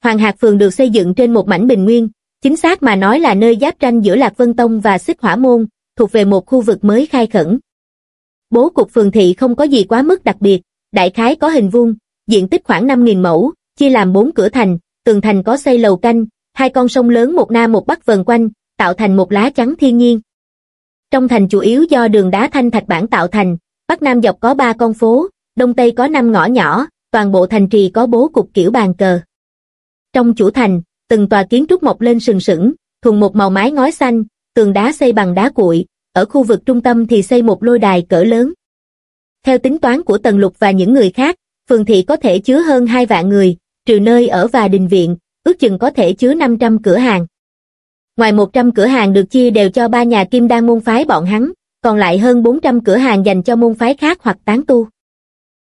Hoàng Hạc Phường được xây dựng trên một mảnh bình nguyên, chính xác mà nói là nơi giáp tranh giữa Lạc Vân Tông và Xích Hỏa Môn, thuộc về một khu vực mới khai khẩn. Bố cục phường thị không có gì quá mức đặc biệt, đại khái có hình vuông, diện tích khoảng 5.000 mẫu, chia làm bốn cửa thành, tường thành có xây lầu canh, hai con sông lớn một nam một bắc vần quanh, tạo thành một lá chắn thiên nhiên. Trong thành chủ yếu do đường đá thanh thạch bản tạo thành, bắc nam dọc có ba con phố, đông tây có năm ngõ nhỏ, toàn bộ thành trì có bố cục kiểu bàn cờ. Trong chủ thành, từng tòa kiến trúc mọc lên sừng sững, thuần một màu mái ngói xanh, tường đá xây bằng đá cuội, ở khu vực trung tâm thì xây một lôi đài cỡ lớn. Theo tính toán của Tần Lục và những người khác, phường thị có thể chứa hơn hai vạn người, trừ nơi ở và đình viện, ước chừng có thể chứa 500 cửa hàng. Ngoài 100 cửa hàng được chia đều cho ba nhà kim đan môn phái bọn hắn, còn lại hơn 400 cửa hàng dành cho môn phái khác hoặc tán tu.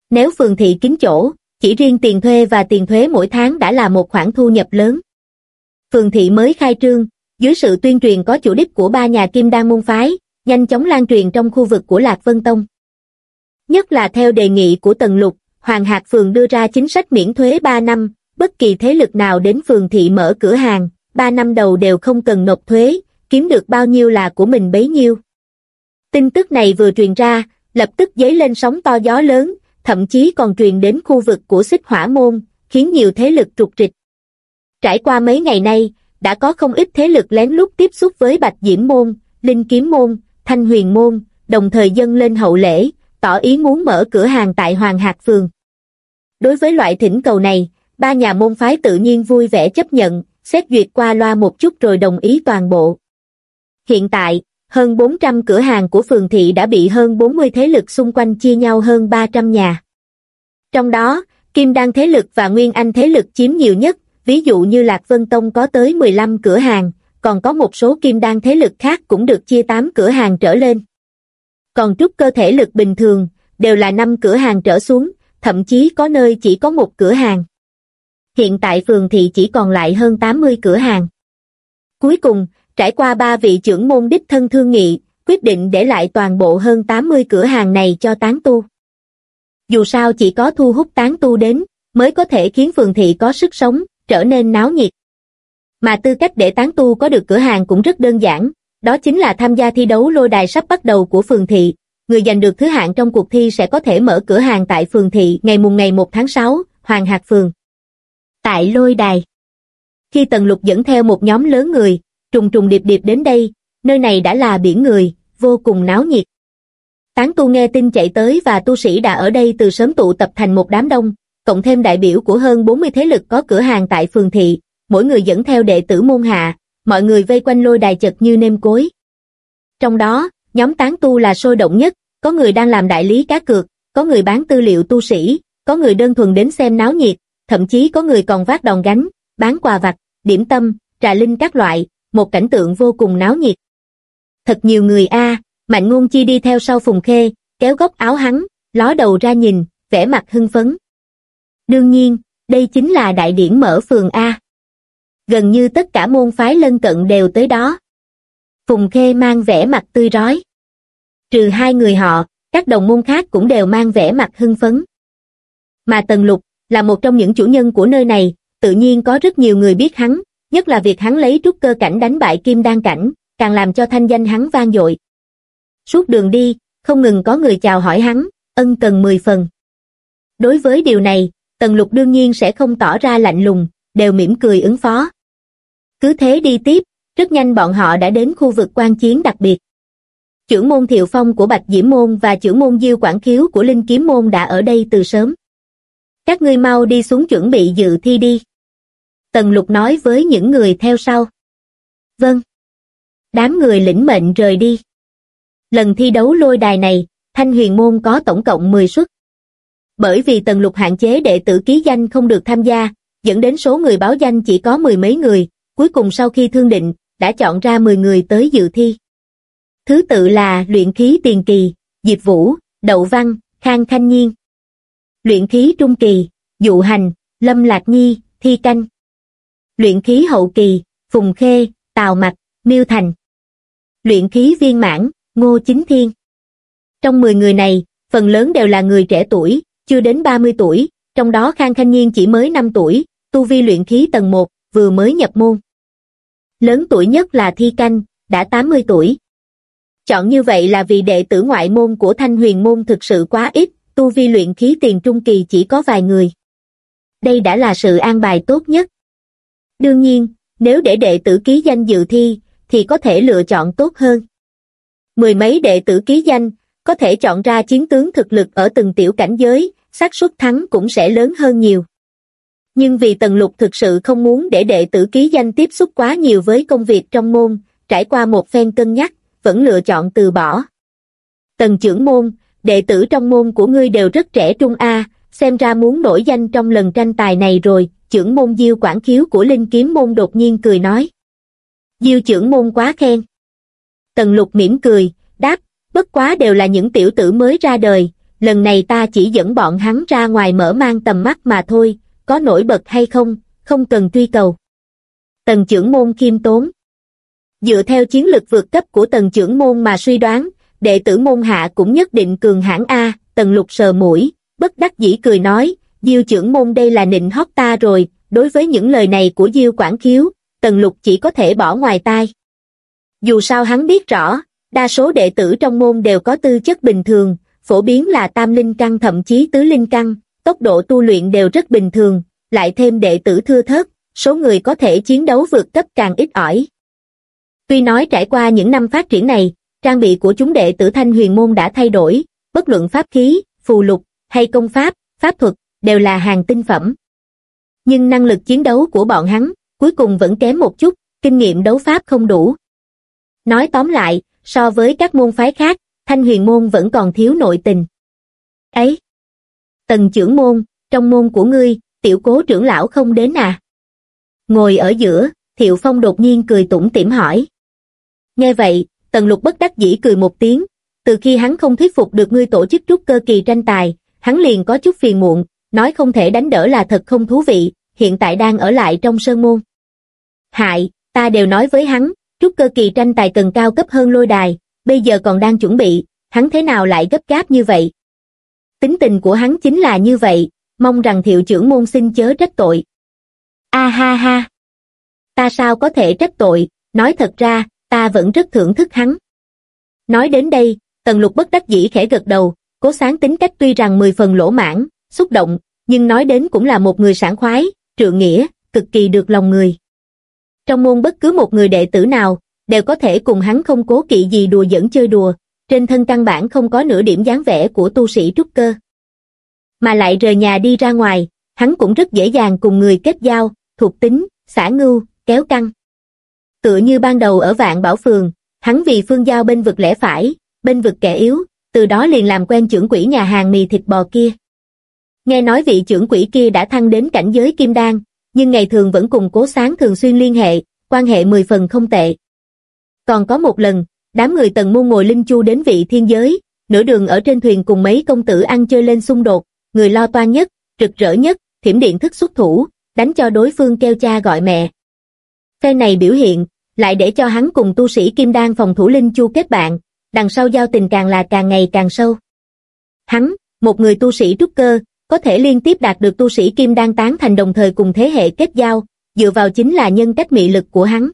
Nếu phường thị kín chỗ, chỉ riêng tiền thuê và tiền thuế mỗi tháng đã là một khoản thu nhập lớn. Phường thị mới khai trương, dưới sự tuyên truyền có chủ đích của ba nhà kim đan môn phái, nhanh chóng lan truyền trong khu vực của Lạc Vân Tông. Nhất là theo đề nghị của Tần Lục, Hoàng Hạc Phường đưa ra chính sách miễn thuế 3 năm, bất kỳ thế lực nào đến phường thị mở cửa hàng, ba năm đầu đều không cần nộp thuế, kiếm được bao nhiêu là của mình bấy nhiêu. Tin tức này vừa truyền ra, lập tức dấy lên sóng to gió lớn, thậm chí còn truyền đến khu vực của xích hỏa môn, khiến nhiều thế lực trục trịch. Trải qua mấy ngày nay, đã có không ít thế lực lén lút tiếp xúc với Bạch Diễm Môn, Linh Kiếm Môn, Thanh Huyền Môn, đồng thời dâng lên hậu lễ, tỏ ý muốn mở cửa hàng tại Hoàng Hạc Phường. Đối với loại thỉnh cầu này, ba nhà môn phái tự nhiên vui vẻ chấp nhận, xét duyệt qua loa một chút rồi đồng ý toàn bộ. Hiện tại, hơn 400 cửa hàng của phường thị đã bị hơn 40 thế lực xung quanh chia nhau hơn 300 nhà. Trong đó, Kim Đan thế lực và Nguyên Anh thế lực chiếm nhiều nhất, ví dụ như Lạc Vân Tông có tới 15 cửa hàng, còn có một số Kim Đan thế lực khác cũng được chia 8 cửa hàng trở lên. Còn chút cơ thể lực bình thường, đều là năm cửa hàng trở xuống, thậm chí có nơi chỉ có một cửa hàng. Hiện tại phường thị chỉ còn lại hơn 80 cửa hàng. Cuối cùng, trải qua ba vị trưởng môn đích thân thương nghị, quyết định để lại toàn bộ hơn 80 cửa hàng này cho tán tu. Dù sao chỉ có thu hút tán tu đến, mới có thể khiến phường thị có sức sống, trở nên náo nhiệt. Mà tư cách để tán tu có được cửa hàng cũng rất đơn giản, đó chính là tham gia thi đấu lôi đài sắp bắt đầu của phường thị. Người giành được thứ hạng trong cuộc thi sẽ có thể mở cửa hàng tại phường thị ngày mùng ngày 1 tháng 6, Hoàng Hạc Phường. Tại lôi đài. Khi Tần Lục dẫn theo một nhóm lớn người, trùng trùng điệp điệp đến đây, nơi này đã là biển người, vô cùng náo nhiệt. Tán tu nghe tin chạy tới và tu sĩ đã ở đây từ sớm tụ tập thành một đám đông, cộng thêm đại biểu của hơn 40 thế lực có cửa hàng tại phường thị, mỗi người dẫn theo đệ tử môn hạ, mọi người vây quanh lôi đài chật như nêm cối. Trong đó, nhóm tán tu là sôi động nhất, có người đang làm đại lý cá cược, có người bán tư liệu tu sĩ, có người đơn thuần đến xem náo nhiệt, thậm chí có người còn vác đòn gánh, bán quà vặt, điểm tâm, trà linh các loại, một cảnh tượng vô cùng náo nhiệt. Thật nhiều người a, Mạnh Ngôn Chi đi theo sau Phùng Khê, kéo góc áo hắn, ló đầu ra nhìn, vẻ mặt hưng phấn. Đương nhiên, đây chính là đại điển mở phường A. Gần như tất cả môn phái lân cận đều tới đó. Phùng Khê mang vẻ mặt tươi rói. Trừ hai người họ, các đồng môn khác cũng đều mang vẻ mặt hưng phấn. Mà Tần Lục, là một trong những chủ nhân của nơi này, tự nhiên có rất nhiều người biết hắn, nhất là việc hắn lấy trúc cơ cảnh đánh bại kim đan cảnh, càng làm cho thanh danh hắn vang dội. Suốt đường đi, không ngừng có người chào hỏi hắn, ân cần mười phần. Đối với điều này, Tần Lục đương nhiên sẽ không tỏ ra lạnh lùng, đều mỉm cười ứng phó. Cứ thế đi tiếp, rất nhanh bọn họ đã đến khu vực quan chiến đặc biệt. Trưởng môn Thiệu Phong của Bạch Diễm Môn và trưởng môn Diêu Quảng Khiếu của Linh Kiếm Môn đã ở đây từ sớm. Các ngươi mau đi xuống chuẩn bị dự thi đi. Tần Lục nói với những người theo sau. Vâng. Đám người lĩnh mệnh rời đi. Lần thi đấu lôi đài này, Thanh Huyền Môn có tổng cộng 10 suất. Bởi vì Tần Lục hạn chế đệ tử ký danh không được tham gia, dẫn đến số người báo danh chỉ có mười mấy người, cuối cùng sau khi thương định, đã chọn ra 10 người tới dự thi. Thứ tự là luyện khí tiền kỳ, Diệp Vũ, Đậu Văn, Khang Khanh Nhiên. Luyện khí trung kỳ, Dụ Hành, Lâm Lạc Nhi, Thi Canh. Luyện khí hậu kỳ, Phùng Khê, Tào Mạch, Miêu Thành. Luyện khí viên mãn, Ngô Chính Thiên. Trong 10 người này, phần lớn đều là người trẻ tuổi, chưa đến 30 tuổi, trong đó Khang Khanh Nhiên chỉ mới 5 tuổi, tu vi luyện khí tầng 1, vừa mới nhập môn. Lớn tuổi nhất là Thi Canh, đã 80 tuổi. Chọn như vậy là vì đệ tử ngoại môn của Thanh Huyền Môn thực sự quá ít, tu vi luyện khí tiền trung kỳ chỉ có vài người. Đây đã là sự an bài tốt nhất. Đương nhiên, nếu để đệ tử ký danh dự thi, thì có thể lựa chọn tốt hơn. Mười mấy đệ tử ký danh, có thể chọn ra chiến tướng thực lực ở từng tiểu cảnh giới, xác suất thắng cũng sẽ lớn hơn nhiều. Nhưng vì Tần Lục thực sự không muốn để đệ tử ký danh tiếp xúc quá nhiều với công việc trong môn, trải qua một phen cân nhắc, vẫn lựa chọn từ bỏ. Tần trưởng môn, đệ tử trong môn của ngươi đều rất trẻ trung A, xem ra muốn nổi danh trong lần tranh tài này rồi, trưởng môn diêu quản khiếu của Linh Kiếm Môn đột nhiên cười nói. Diêu trưởng môn quá khen. Tần lục mỉm cười, đáp, bất quá đều là những tiểu tử mới ra đời, lần này ta chỉ dẫn bọn hắn ra ngoài mở mang tầm mắt mà thôi, có nổi bật hay không, không cần truy cầu. Tần trưởng môn khiêm tốn. Dựa theo chiến lực vượt cấp của tần trưởng môn mà suy đoán, đệ tử môn hạ cũng nhất định cường hãn A, tần lục sờ mũi, bất đắc dĩ cười nói, diêu trưởng môn đây là nịnh hót ta rồi, đối với những lời này của Diêu Quảng Khiếu, Tần Lục chỉ có thể bỏ ngoài tai. Dù sao hắn biết rõ, đa số đệ tử trong môn đều có tư chất bình thường, phổ biến là tam linh căn thậm chí tứ linh căn, tốc độ tu luyện đều rất bình thường, lại thêm đệ tử thưa thớt, số người có thể chiến đấu vượt cấp càng ít ỏi. Tuy nói trải qua những năm phát triển này, trang bị của chúng đệ tử thanh huyền môn đã thay đổi, bất luận pháp khí, phù lục, hay công pháp, pháp thuật, đều là hàng tinh phẩm. Nhưng năng lực chiến đấu của bọn hắn, cuối cùng vẫn kém một chút, kinh nghiệm đấu pháp không đủ. Nói tóm lại, so với các môn phái khác, thanh huyền môn vẫn còn thiếu nội tình. Ấy! Tần trưởng môn, trong môn của ngươi, tiểu cố trưởng lão không đến à? Ngồi ở giữa, Thiệu Phong đột nhiên cười tủm tỉm hỏi. Nghe vậy, Tần Lục bất đắc dĩ cười một tiếng, từ khi hắn không thuyết phục được ngươi tổ chức trúc cơ kỳ tranh tài, hắn liền có chút phiền muộn, nói không thể đánh đỡ là thật không thú vị, hiện tại đang ở lại trong sơn môn. Hại, ta đều nói với hắn, trúc cơ kỳ tranh tài cần cao cấp hơn lôi đài, bây giờ còn đang chuẩn bị, hắn thế nào lại gấp gáp như vậy? Tính tình của hắn chính là như vậy, mong rằng thiệu trưởng môn xin chớ trách tội. A ha ha! Ta sao có thể trách tội, nói thật ra, ta vẫn rất thưởng thức hắn. Nói đến đây, tần lục bất đắc dĩ khẽ gật đầu, cố sáng tính cách tuy rằng mười phần lỗ mãn, xúc động, nhưng nói đến cũng là một người sảng khoái, trượng nghĩa, cực kỳ được lòng người. Trong môn bất cứ một người đệ tử nào, đều có thể cùng hắn không cố kỵ gì đùa dẫn chơi đùa, trên thân căn bản không có nửa điểm dáng vẻ của tu sĩ trúc cơ. Mà lại rời nhà đi ra ngoài, hắn cũng rất dễ dàng cùng người kết giao, thuộc tính, xả ngưu, kéo căng. Tựa như ban đầu ở vạn bảo phường, hắn vì phương giao bên vực lẽ phải, bên vực kẻ yếu, từ đó liền làm quen trưởng quỹ nhà hàng mì thịt bò kia. Nghe nói vị trưởng quỹ kia đã thăng đến cảnh giới kim đan, nhưng ngày thường vẫn cùng cố sáng thường xuyên liên hệ, quan hệ mười phần không tệ. Còn có một lần, đám người tần môn ngồi linh chu đến vị thiên giới, nửa đường ở trên thuyền cùng mấy công tử ăn chơi lên xung đột, người lo toan nhất, rực rỡ nhất, thiểm điện thức xuất thủ, đánh cho đối phương kêu cha gọi mẹ. Phe này biểu hiện, lại để cho hắn cùng tu sĩ Kim Đan phòng thủ Linh Chu kết bạn, đằng sau giao tình càng là càng ngày càng sâu. Hắn, một người tu sĩ trúc cơ, có thể liên tiếp đạt được tu sĩ Kim Đan tán thành đồng thời cùng thế hệ kết giao, dựa vào chính là nhân cách mị lực của hắn.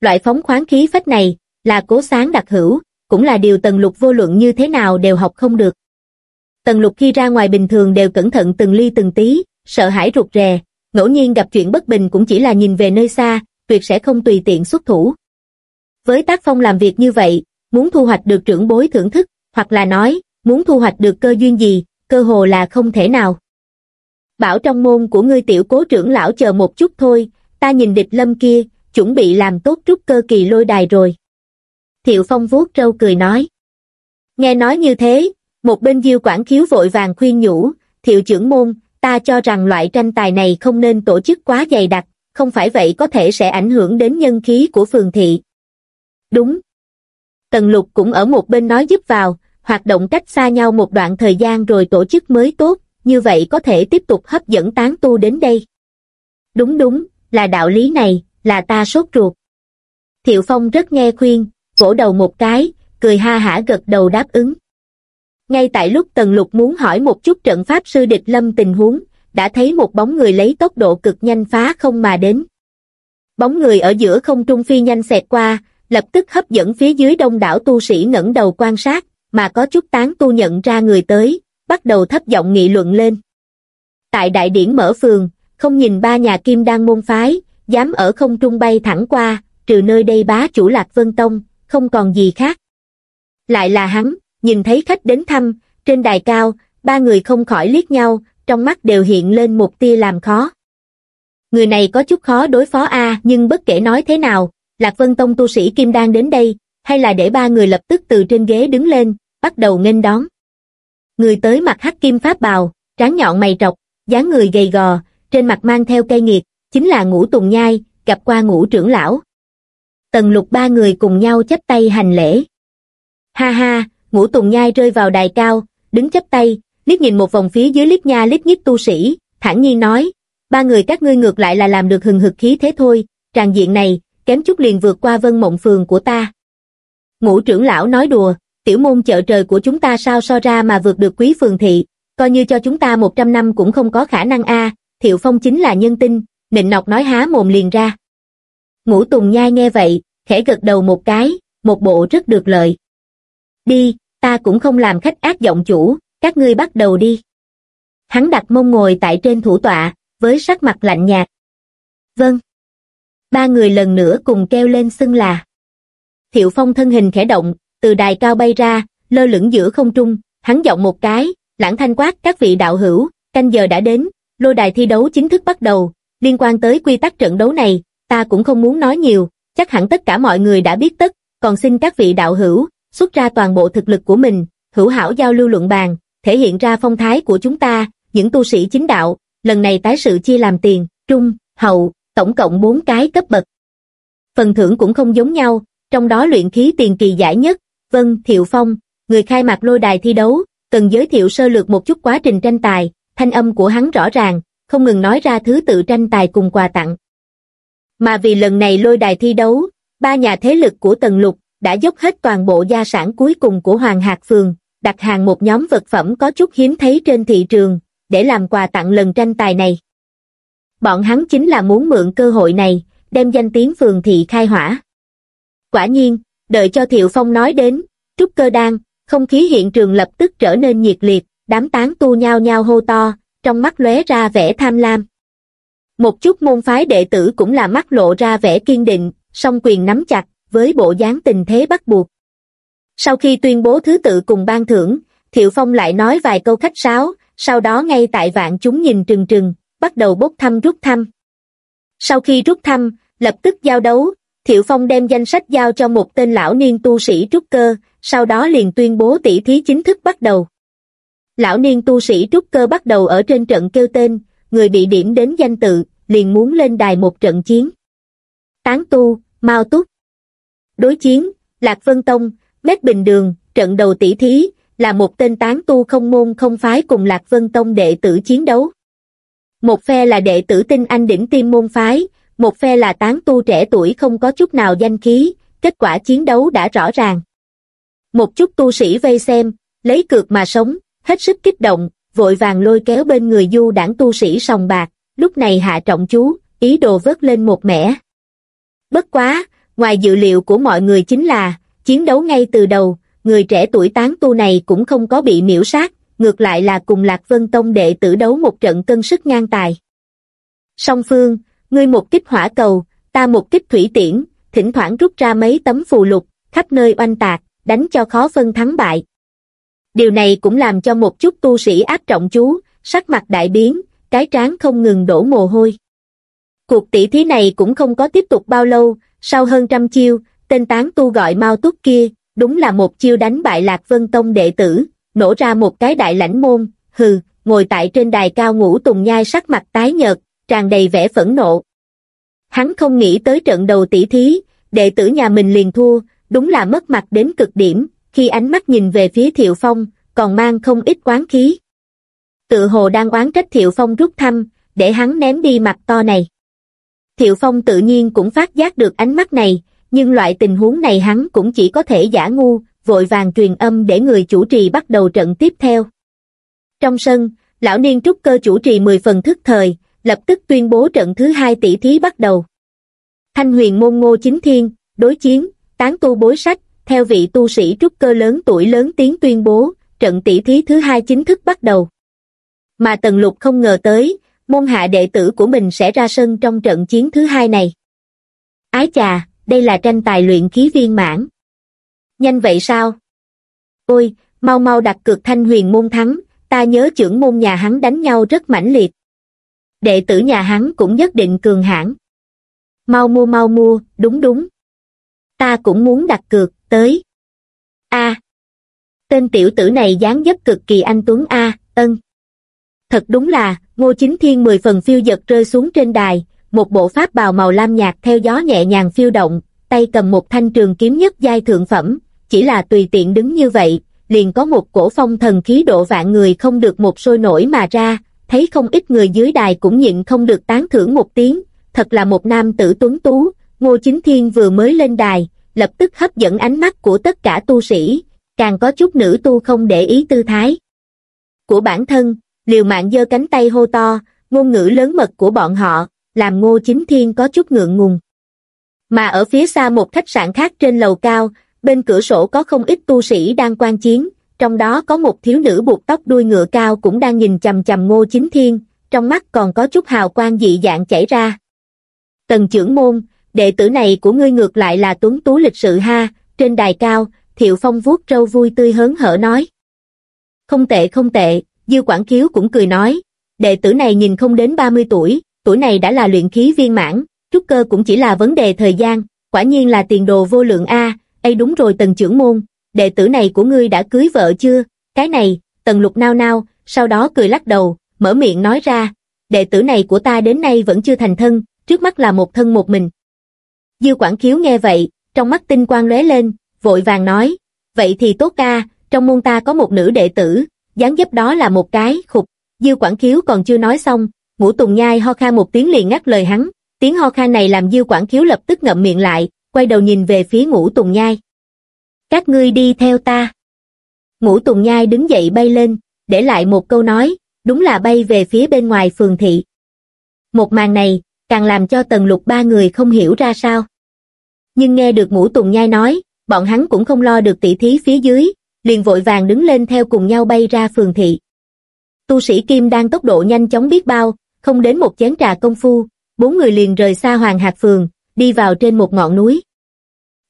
Loại phóng khoáng khí phách này, là cố sáng đặc hữu, cũng là điều tần lục vô luận như thế nào đều học không được. Tần lục khi ra ngoài bình thường đều cẩn thận từng ly từng tí, sợ hãi rụt rè, ngẫu nhiên gặp chuyện bất bình cũng chỉ là nhìn về nơi xa, tuyệt sẽ không tùy tiện xuất thủ. Với tác phong làm việc như vậy, muốn thu hoạch được trưởng bối thưởng thức, hoặc là nói, muốn thu hoạch được cơ duyên gì, cơ hồ là không thể nào. Bảo trong môn của ngươi tiểu cố trưởng lão chờ một chút thôi, ta nhìn địch lâm kia, chuẩn bị làm tốt trúc cơ kỳ lôi đài rồi. Thiệu Phong vuốt trâu cười nói. Nghe nói như thế, một bên diêu quản khiếu vội vàng khuyên nhủ, thiệu trưởng môn, ta cho rằng loại tranh tài này không nên tổ chức quá dày đặc, không phải vậy có thể sẽ ảnh hưởng đến nhân khí của phường thị. Đúng. Tần lục cũng ở một bên nói giúp vào, hoạt động cách xa nhau một đoạn thời gian rồi tổ chức mới tốt, như vậy có thể tiếp tục hấp dẫn tán tu đến đây. Đúng đúng, là đạo lý này, là ta sốt ruột. Thiệu Phong rất nghe khuyên, vỗ đầu một cái, cười ha hả gật đầu đáp ứng. Ngay tại lúc Tần Lục muốn hỏi một chút trận pháp sư địch lâm tình huống, đã thấy một bóng người lấy tốc độ cực nhanh phá không mà đến. Bóng người ở giữa không trung phi nhanh xẹt qua, lập tức hấp dẫn phía dưới đông đảo tu sĩ ngẩng đầu quan sát, mà có chút tán tu nhận ra người tới, bắt đầu thấp giọng nghị luận lên. Tại đại điển mở phường, không nhìn ba nhà kim đang môn phái, dám ở không trung bay thẳng qua, trừ nơi đây bá chủ Lạc Vân Tông, không còn gì khác. Lại là hắn, nhìn thấy khách đến thăm, trên đài cao, ba người không khỏi liếc nhau, trong mắt đều hiện lên một tia làm khó. Người này có chút khó đối phó a nhưng bất kể nói thế nào, Lạc Vân Tông tu sĩ Kim Đan đến đây, hay là để ba người lập tức từ trên ghế đứng lên, bắt đầu nghênh đón. Người tới mặt hắc kim pháp bào, trán nhọn mày trọc, dáng người gầy gò, trên mặt mang theo cây nghiệt, chính là ngũ tùng nhai, gặp qua ngũ trưởng lão. Tần lục ba người cùng nhau chấp tay hành lễ. Ha ha, ngũ tùng nhai rơi vào đài cao, đứng chấp tay, liếc nhìn một vòng phía dưới liếc nha liếc nhíp tu sĩ, thản nhiên nói, ba người các ngươi ngược lại là làm được hừng hực khí thế thôi, tràn diện này, kém chút liền vượt qua vân mộng phường của ta. Ngũ trưởng lão nói đùa, tiểu môn chợ trời của chúng ta sao so ra mà vượt được quý phường thị, coi như cho chúng ta 100 năm cũng không có khả năng a Thiệu Phong chính là nhân tinh, nịnh nọc nói há mồm liền ra. Ngũ Tùng Nhai nghe vậy, khẽ gật đầu một cái, một bộ rất được lợi. Đi, ta cũng không làm khách ác giọng chủ, các ngươi bắt đầu đi. Hắn đặt mông ngồi tại trên thủ tọa, với sắc mặt lạnh nhạt. Vâng. Ba người lần nữa cùng kêu lên xưng là. Thiệu Phong thân hình khẽ động, từ đài cao bay ra, lơ lửng giữa không trung, hắn giọng một cái, lãng thanh quát các vị đạo hữu, canh giờ đã đến, lôi đài thi đấu chính thức bắt đầu, liên quan tới quy tắc trận đấu này, ta cũng không muốn nói nhiều, chắc hẳn tất cả mọi người đã biết tất, còn xin các vị đạo hữu, xuất ra toàn bộ thực lực của mình, hữu hảo giao lưu luận bàn, thể hiện ra phong thái của chúng ta, những tu sĩ chính đạo, lần này tái sự chia làm tiền, trung, hậu, tổng cộng 4 cái cấp bậc. Phần thưởng cũng không giống nhau, trong đó luyện khí tiền kỳ giải nhất, Vân Thiệu Phong, người khai mạc lôi đài thi đấu, cần giới thiệu sơ lược một chút quá trình tranh tài, thanh âm của hắn rõ ràng, không ngừng nói ra thứ tự tranh tài cùng quà tặng. Mà vì lần này lôi đài thi đấu, ba nhà thế lực của Tần Lục đã dốc hết toàn bộ gia sản cuối cùng của Hoàng Hạc Phường, đặt hàng một nhóm vật phẩm có chút hiếm thấy trên thị trường, để làm quà tặng lần tranh tài này. Bọn hắn chính là muốn mượn cơ hội này, đem danh tiếng phường thị khai hỏa. Quả nhiên, đợi cho Thiệu Phong nói đến, trúc cơ đan, không khí hiện trường lập tức trở nên nhiệt liệt, đám tán tu nhao nhao hô to, trong mắt lóe ra vẻ tham lam. Một chút môn phái đệ tử cũng là mắt lộ ra vẻ kiên định, song quyền nắm chặt, với bộ dáng tình thế bắt buộc. Sau khi tuyên bố thứ tự cùng ban thưởng, Thiệu Phong lại nói vài câu khách sáo, sau đó ngay tại vạn chúng nhìn trừng trừng, bắt đầu bốc thăm rút thăm. Sau khi rút thăm, lập tức giao đấu, Thiệu Phong đem danh sách giao cho một tên lão niên tu sĩ trúc cơ, sau đó liền tuyên bố tỷ thí chính thức bắt đầu. Lão niên tu sĩ trúc cơ bắt đầu ở trên trận kêu tên, người bị điểm đến danh tự, liền muốn lên đài một trận chiến. Tán tu, Mao Túc. Đối chiến, Lạc Vân Tông, Mét Bình Đường, trận đầu tỷ thí, là một tên tán tu không môn không phái cùng Lạc Vân Tông đệ tử chiến đấu. Một phe là đệ tử tinh anh đỉnh tim môn phái, một phe là tán tu trẻ tuổi không có chút nào danh khí, kết quả chiến đấu đã rõ ràng. Một chút tu sĩ vây xem, lấy cược mà sống, hết sức kích động, vội vàng lôi kéo bên người du đảng tu sĩ sòng bạc, lúc này hạ trọng chú, ý đồ vớt lên một mẻ. Bất quá, ngoài dự liệu của mọi người chính là, chiến đấu ngay từ đầu, người trẻ tuổi tán tu này cũng không có bị miễu sát, ngược lại là cùng Lạc Vân Tông đệ tử đấu một trận cân sức ngang tài. Song phương, ngươi một kích hỏa cầu, ta một kích thủy tiễn, thỉnh thoảng rút ra mấy tấm phù lục, khắp nơi oanh tạc, đánh cho khó phân thắng bại. Điều này cũng làm cho một chút tu sĩ áp trọng chú, sắc mặt đại biến, cái trán không ngừng đổ mồ hôi. Cuộc tỷ thí này cũng không có tiếp tục bao lâu, sau hơn trăm chiêu, tên tán tu gọi Mao Túc kia, đúng là một chiêu đánh bại Lạc Vân Tông đệ tử, nổ ra một cái đại lãnh môn, hừ, ngồi tại trên đài cao ngũ tùng nhai sắc mặt tái nhợt, tràn đầy vẻ phẫn nộ. Hắn không nghĩ tới trận đầu tỷ thí, đệ tử nhà mình liền thua, đúng là mất mặt đến cực điểm, khi ánh mắt nhìn về phía Thiệu Phong, còn mang không ít quán khí. Tự hồ đang oán trách Thiệu Phong rút thăm, để hắn ném đi mặt to này. Thiệu Phong tự nhiên cũng phát giác được ánh mắt này, nhưng loại tình huống này hắn cũng chỉ có thể giả ngu, vội vàng truyền âm để người chủ trì bắt đầu trận tiếp theo. Trong sân, lão niên trúc cơ chủ trì 10 phần thức thời, lập tức tuyên bố trận thứ hai tỷ thí bắt đầu. Thanh huyền môn ngô chính thiên, đối chiến, tán tu bối sách, theo vị tu sĩ trúc cơ lớn tuổi lớn tiếng tuyên bố, trận tỷ thí thứ hai chính thức bắt đầu. Mà Tần Lục không ngờ tới, môn hạ đệ tử của mình sẽ ra sân trong trận chiến thứ hai này. Ái chà, đây là tranh tài luyện khí viên mãn. Nhanh vậy sao? Ôi, mau mau đặt cược thanh huyền môn thắng, ta nhớ trưởng môn nhà hắn đánh nhau rất mãnh liệt. Đệ tử nhà hắn cũng nhất định cường hãn. Mau mua mau mua, đúng đúng. Ta cũng muốn đặt cược, tới. A. Tên tiểu tử này dáng dấp cực kỳ anh Tuấn A, ân. Thật đúng là, ngô chính thiên mười phần phiêu giật rơi xuống trên đài, một bộ pháp bào màu lam nhạt theo gió nhẹ nhàng phiêu động, tay cầm một thanh trường kiếm nhất giai thượng phẩm, chỉ là tùy tiện đứng như vậy, liền có một cổ phong thần khí độ vạn người không được một sôi nổi mà ra, thấy không ít người dưới đài cũng nhịn không được tán thưởng một tiếng, thật là một nam tử tuấn tú, Ngô Chính Thiên vừa mới lên đài, lập tức hấp dẫn ánh mắt của tất cả tu sĩ, càng có chút nữ tu không để ý tư thái. Của bản thân, liều mạng giơ cánh tay hô to, ngôn ngữ lớn mật của bọn họ, làm ngô chính thiên có chút ngượng ngùng. Mà ở phía xa một khách sạn khác trên lầu cao, bên cửa sổ có không ít tu sĩ đang quan chiến, trong đó có một thiếu nữ buộc tóc đuôi ngựa cao cũng đang nhìn chầm chầm ngô chính thiên, trong mắt còn có chút hào quang dị dạng chảy ra. Tần trưởng môn, đệ tử này của ngươi ngược lại là tuấn tú lịch sự ha, trên đài cao, Thiệu Phong vuốt râu vui tươi hớn hở nói. Không tệ không tệ, Dư Quảng Kiếu cũng cười nói, đệ tử này nhìn không đến 30 tuổi, tuổi này đã là luyện khí viên mãn, trúc cơ cũng chỉ là vấn đề thời gian, quả nhiên là tiền đồ vô lượng A, ấy đúng rồi tần trưởng môn, đệ tử này của ngươi đã cưới vợ chưa, cái này, tần lục nao nao, sau đó cười lắc đầu, mở miệng nói ra, đệ tử này của ta đến nay vẫn chưa thành thân, trước mắt là một thân một mình. Dư Quảng Khiếu nghe vậy, trong mắt tinh quang lóe lên, vội vàng nói, vậy thì tốt ca, trong môn ta có một nữ đệ tử, dáng dấp đó là một cái, khục, Dư Quảng Khiếu còn chưa nói xong, ngũ tùng nhai ho kha một tiếng liền ngắt lời hắn, tiếng ho kha này làm Dư Quảng Khiếu lập tức ngậm miệng lại, quay đầu nhìn về phía ngũ tùng nhai. Các ngươi đi theo ta. Ngũ tùng nhai đứng dậy bay lên, để lại một câu nói, đúng là bay về phía bên ngoài phường thị. Một màn này, càng làm cho tần lục ba người không hiểu ra sao. Nhưng nghe được ngũ tùng nhai nói, bọn hắn cũng không lo được tỷ thí phía dưới, liền vội vàng đứng lên theo cùng nhau bay ra phường thị. Tu sĩ Kim đang tốc độ nhanh chóng biết bao, không đến một chén trà công phu, bốn người liền rời xa Hoàng Hạc Phường, đi vào trên một ngọn núi.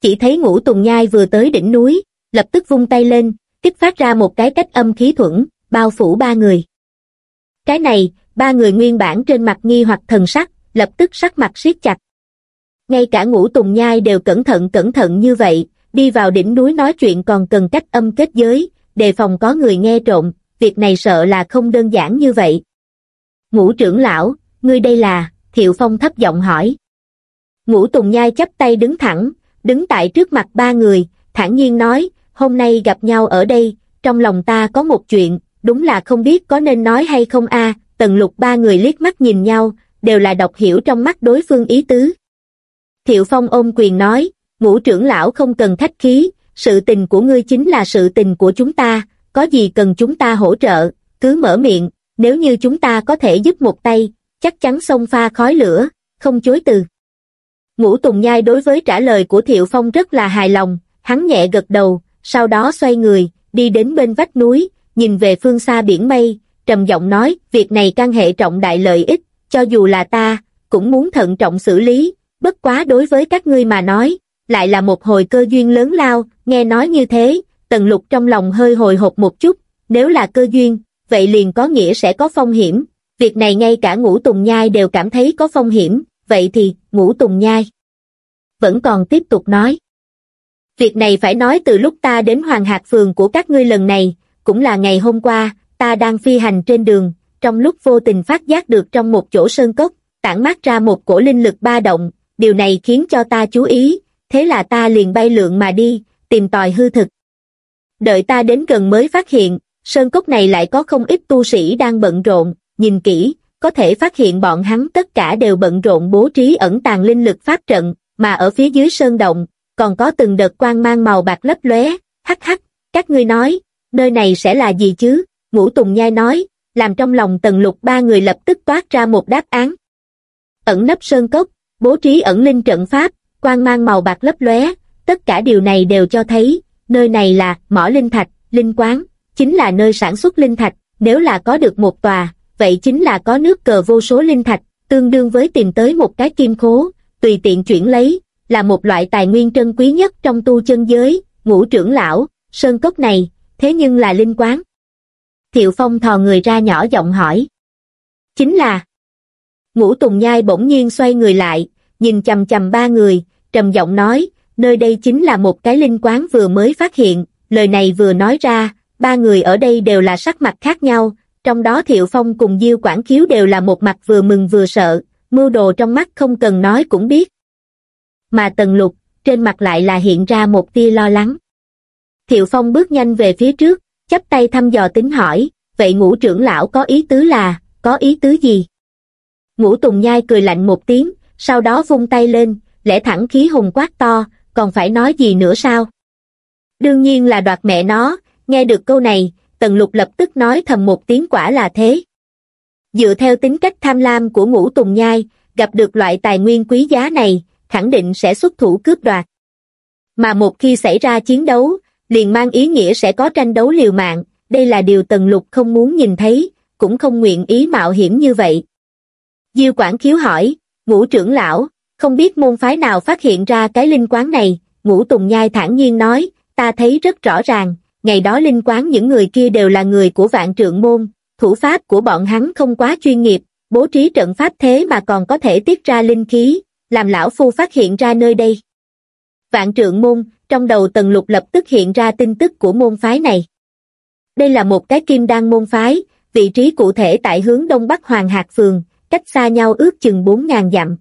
Chỉ thấy ngũ tùng nhai vừa tới đỉnh núi, lập tức vung tay lên, kích phát ra một cái cách âm khí thuẫn, bao phủ ba người. Cái này, ba người nguyên bản trên mặt nghi hoặc thần sắc, lập tức sắc mặt siết chặt. Ngay cả ngũ tùng nhai đều cẩn thận cẩn thận như vậy, đi vào đỉnh núi nói chuyện còn cần cách âm kết giới, đề phòng có người nghe trộm, việc này sợ là không đơn giản như vậy. Ngũ trưởng lão, ngươi đây là, Thiệu Phong thấp giọng hỏi. Ngũ Tùng Nhai chắp tay đứng thẳng, đứng tại trước mặt ba người, thản nhiên nói, hôm nay gặp nhau ở đây, trong lòng ta có một chuyện, đúng là không biết có nên nói hay không a tần lục ba người liếc mắt nhìn nhau, đều là đọc hiểu trong mắt đối phương ý tứ. Thiệu Phong ôm quyền nói, ngũ trưởng lão không cần khách khí, sự tình của ngươi chính là sự tình của chúng ta, có gì cần chúng ta hỗ trợ, cứ mở miệng, nếu như chúng ta có thể giúp một tay, chắc chắn xông pha khói lửa, không chối từ. Ngũ Tùng Nhai đối với trả lời của Thiệu Phong rất là hài lòng, hắn nhẹ gật đầu, sau đó xoay người, đi đến bên vách núi, nhìn về phương xa biển mây, trầm giọng nói, việc này can hệ trọng đại lợi ích, cho dù là ta, cũng muốn thận trọng xử lý, bất quá đối với các ngươi mà nói, lại là một hồi cơ duyên lớn lao, nghe nói như thế, tần lục trong lòng hơi hồi hộp một chút, nếu là cơ duyên, vậy liền có nghĩa sẽ có phong hiểm, việc này ngay cả ngũ tùng nhai đều cảm thấy có phong hiểm, vậy thì, ngũ tùng nhai. Vẫn còn tiếp tục nói. Việc này phải nói từ lúc ta đến Hoàng Hạc Phường của các ngươi lần này, cũng là ngày hôm qua, ta đang phi hành trên đường, trong lúc vô tình phát giác được trong một chỗ sơn cốc, tản mát ra một cổ linh lực ba động, điều này khiến cho ta chú ý, thế là ta liền bay lượn mà đi, tìm tòi hư thực. Đợi ta đến gần mới phát hiện, sơn cốc này lại có không ít tu sĩ đang bận rộn, nhìn kỹ, có thể phát hiện bọn hắn tất cả đều bận rộn bố trí ẩn tàng linh lực pháp trận, mà ở phía dưới sơn động, còn có từng đợt quang mang màu bạc lấp lóe, hắc hắc, các ngươi nói, nơi này sẽ là gì chứ? Ngũ Tùng Nhai nói, làm trong lòng tần lục ba người lập tức toát ra một đáp án. Ẩn nấp sơn cốc, bố trí ẩn linh trận pháp, quang mang màu bạc lấp lóe, tất cả điều này đều cho thấy, nơi này là mỏ linh thạch, linh quán, chính là nơi sản xuất linh thạch, nếu là có được một tòa, vậy chính là có nước cờ vô số linh thạch, tương đương với tìm tới một cái kim khố, tùy tiện chuyển lấy, là một loại tài nguyên trân quý nhất trong tu chân giới, ngũ trưởng lão, sơn cốc này, thế nhưng là linh quán. Thiệu Phong thò người ra nhỏ giọng hỏi. Chính là. Ngũ Tùng Nhai bỗng nhiên xoay người lại, nhìn chầm chầm ba người, trầm giọng nói, nơi đây chính là một cái linh quán vừa mới phát hiện, lời này vừa nói ra, ba người ở đây đều là sắc mặt khác nhau, trong đó Thiệu Phong cùng Diêu Quảng Khiếu đều là một mặt vừa mừng vừa sợ, mưu đồ trong mắt không cần nói cũng biết. Mà Tần Lục, trên mặt lại là hiện ra một tia lo lắng. Thiệu Phong bước nhanh về phía trước, chắp tay thăm dò tính hỏi, vậy ngũ trưởng lão có ý tứ là, có ý tứ gì? Ngũ Tùng Nhai cười lạnh một tiếng, sau đó vung tay lên, lẽ thẳng khí hùng quát to, còn phải nói gì nữa sao? Đương nhiên là đoạt mẹ nó, nghe được câu này, Tần Lục lập tức nói thầm một tiếng quả là thế. Dựa theo tính cách tham lam của ngũ tùng nhai, gặp được loại tài nguyên quý giá này, khẳng định sẽ xuất thủ cướp đoạt. Mà một khi xảy ra chiến đấu, liền mang ý nghĩa sẽ có tranh đấu liều mạng, đây là điều Tần Lục không muốn nhìn thấy, cũng không nguyện ý mạo hiểm như vậy. Diêu Quảng Khiếu hỏi, ngũ trưởng lão, không biết môn phái nào phát hiện ra cái linh quán này, ngũ Tùng Nhai thản nhiên nói, ta thấy rất rõ ràng, ngày đó linh quán những người kia đều là người của vạn trượng môn, thủ pháp của bọn hắn không quá chuyên nghiệp, bố trí trận pháp thế mà còn có thể tiết ra linh khí, làm lão phu phát hiện ra nơi đây. Vạn trượng môn, trong đầu tần lục lập tức hiện ra tin tức của môn phái này. Đây là một cái kim đan môn phái, vị trí cụ thể tại hướng đông bắc Hoàng Hạc Phường, cách xa nhau ước chừng 4.000 dặm.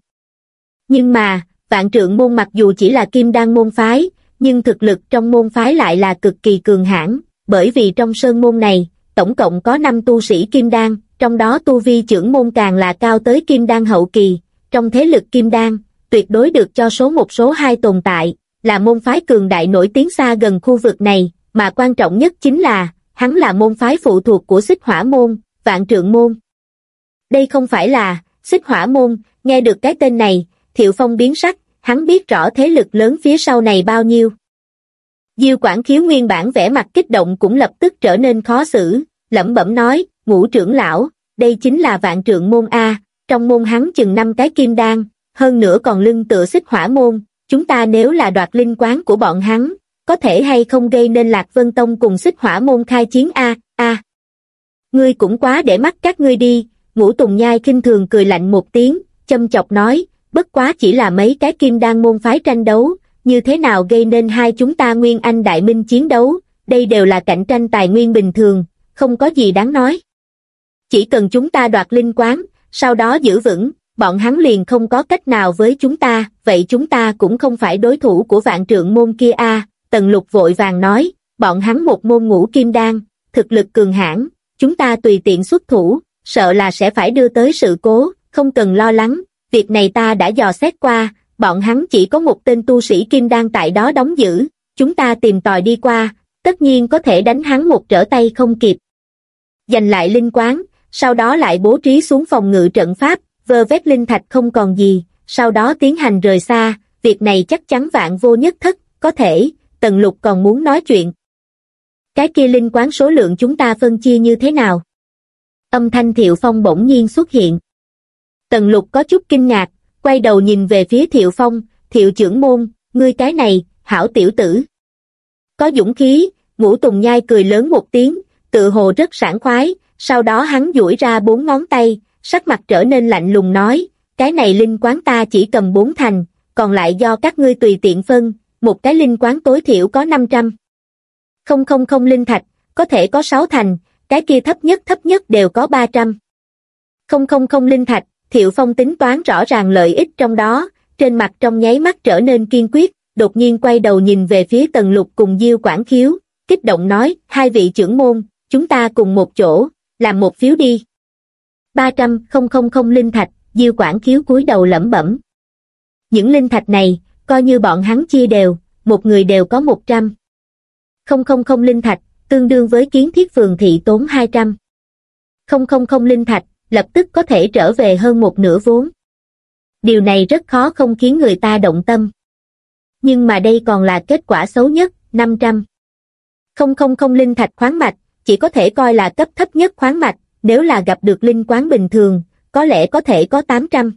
Nhưng mà, vạn trượng môn mặc dù chỉ là kim đan môn phái, nhưng thực lực trong môn phái lại là cực kỳ cường hãn, bởi vì trong sơn môn này, tổng cộng có 5 tu sĩ kim đan, trong đó tu vi trưởng môn càng là cao tới kim đan hậu kỳ, trong thế lực kim đan, tuyệt đối được cho số một số hai tồn tại, là môn phái cường đại nổi tiếng xa gần khu vực này, mà quan trọng nhất chính là, hắn là môn phái phụ thuộc của xích hỏa môn, vạn trượng môn. Đây không phải là, xích hỏa môn, nghe được cái tên này, thiệu phong biến sắc, hắn biết rõ thế lực lớn phía sau này bao nhiêu. Diêu Quảng Khiếu nguyên bản vẻ mặt kích động cũng lập tức trở nên khó xử, lẩm bẩm nói, ngũ trưởng lão, đây chính là vạn trượng môn A, trong môn hắn chừng năm cái kim đan, hơn nữa còn lưng tựa xích hỏa môn, chúng ta nếu là đoạt linh quán của bọn hắn, có thể hay không gây nên Lạc Vân Tông cùng xích hỏa môn khai chiến A, A. Ngươi cũng quá để mắt các ngươi đi, ngũ tùng nhai kinh thường cười lạnh một tiếng, châm chọc nói, bất quá chỉ là mấy cái kim đan môn phái tranh đấu, như thế nào gây nên hai chúng ta nguyên anh đại minh chiến đấu, đây đều là cạnh tranh tài nguyên bình thường, không có gì đáng nói. Chỉ cần chúng ta đoạt linh quán, sau đó giữ vững, bọn hắn liền không có cách nào với chúng ta, vậy chúng ta cũng không phải đối thủ của vạn trượng môn kia a Tần lục vội vàng nói, bọn hắn một môn ngũ kim đan, thực lực cường hãn chúng ta tùy tiện xuất thủ, sợ là sẽ phải đưa tới sự cố, không cần lo lắng, việc này ta đã dò xét qua, bọn hắn chỉ có một tên tu sĩ kim đan tại đó đóng giữ, chúng ta tìm tòi đi qua, tất nhiên có thể đánh hắn một trở tay không kịp. Giành lại linh quán, sau đó lại bố trí xuống phòng ngự trận pháp, vơ vét linh thạch không còn gì, sau đó tiến hành rời xa, việc này chắc chắn vạn vô nhất thất, có thể, Tần Lục còn muốn nói chuyện. Cái kia linh quán số lượng chúng ta phân chia như thế nào? Âm thanh Thiệu Phong bỗng nhiên xuất hiện. Tần Lục có chút kinh ngạc, quay đầu nhìn về phía Thiệu Phong, Thiệu trưởng môn, ngươi cái này, hảo tiểu tử. Có dũng khí, ngũ tùng nhai cười lớn một tiếng, tự hồ rất sảng khoái, sau đó hắn duỗi ra bốn ngón tay, sắc mặt trở nên lạnh lùng nói, cái này linh quán ta chỉ cầm bốn thành, còn lại do các ngươi tùy tiện phân, một cái linh quán tối thiểu có 500. Không không không linh thạch, có thể có 6 thành, cái kia thấp nhất thấp nhất đều có 300. Không không không linh thạch, Thiệu Phong tính toán rõ ràng lợi ích trong đó, trên mặt trong nháy mắt trở nên kiên quyết, đột nhiên quay đầu nhìn về phía Tần Lục cùng Diêu Quảng Khiếu, kích động nói, hai vị trưởng môn, chúng ta cùng một chỗ, làm một phiếu đi. 300 không không không linh thạch, Diêu Quảng Khiếu cúi đầu lẩm bẩm. Những linh thạch này, coi như bọn hắn chia đều, một người đều có 100. Không không không linh thạch, tương đương với kiến thiết phường thị tốn 200. Không không không linh thạch, lập tức có thể trở về hơn một nửa vốn. Điều này rất khó không khiến người ta động tâm. Nhưng mà đây còn là kết quả xấu nhất, 500. Không không không linh thạch khoáng mạch, chỉ có thể coi là cấp thấp nhất khoáng mạch, nếu là gặp được linh quán bình thường, có lẽ có thể có 800.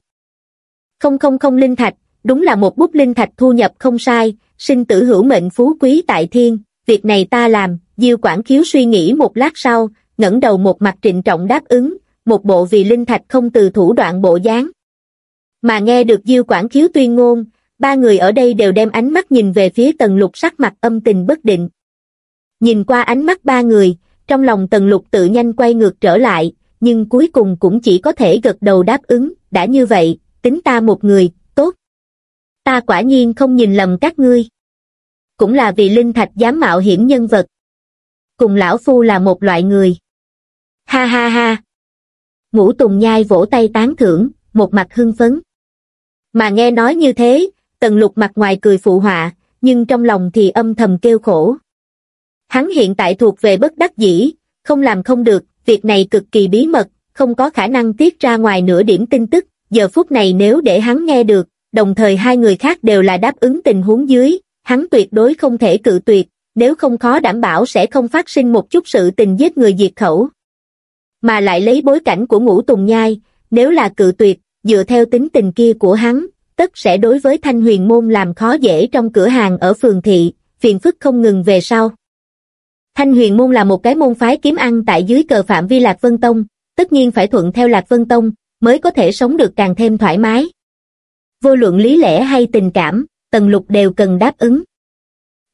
Không không không linh thạch, đúng là một bút linh thạch thu nhập không sai, sinh tử hữu mệnh phú quý tại thiên, việc này ta làm, Diêu Quảng Khiếu suy nghĩ một lát sau, ngẩng đầu một mặt trịnh trọng đáp ứng, một bộ vì linh thạch không từ thủ đoạn bộ dáng. Mà nghe được Diêu Quảng Khiếu tuyên ngôn, ba người ở đây đều đem ánh mắt nhìn về phía tần lục sắc mặt âm tình bất định. Nhìn qua ánh mắt ba người, trong lòng tần lục tự nhanh quay ngược trở lại, nhưng cuối cùng cũng chỉ có thể gật đầu đáp ứng, đã như vậy, tính ta một người, tốt. Ta quả nhiên không nhìn lầm các ngươi. Cũng là vì linh thạch dám mạo hiểm nhân vật. Cùng lão phu là một loại người. Ha ha ha. Ngũ Tùng Nhai vỗ tay tán thưởng, một mặt hưng phấn. Mà nghe nói như thế, tần lục mặt ngoài cười phụ họa, nhưng trong lòng thì âm thầm kêu khổ. Hắn hiện tại thuộc về bất đắc dĩ, không làm không được, việc này cực kỳ bí mật, không có khả năng tiết ra ngoài nửa điểm tin tức, giờ phút này nếu để hắn nghe được, đồng thời hai người khác đều là đáp ứng tình huống dưới, hắn tuyệt đối không thể cự tuyệt, nếu không khó đảm bảo sẽ không phát sinh một chút sự tình giết người diệt khẩu. Mà lại lấy bối cảnh của ngũ tùng nhai, nếu là cự tuyệt, dựa theo tính tình kia của hắn, tất sẽ đối với thanh huyền môn làm khó dễ trong cửa hàng ở phường thị, phiền phức không ngừng về sau. Thanh huyền môn là một cái môn phái kiếm ăn tại dưới cờ phạm vi Lạc Vân Tông, tất nhiên phải thuận theo Lạc Vân Tông, mới có thể sống được càng thêm thoải mái. Vô luận lý lẽ hay tình cảm, Tần Lục đều cần đáp ứng.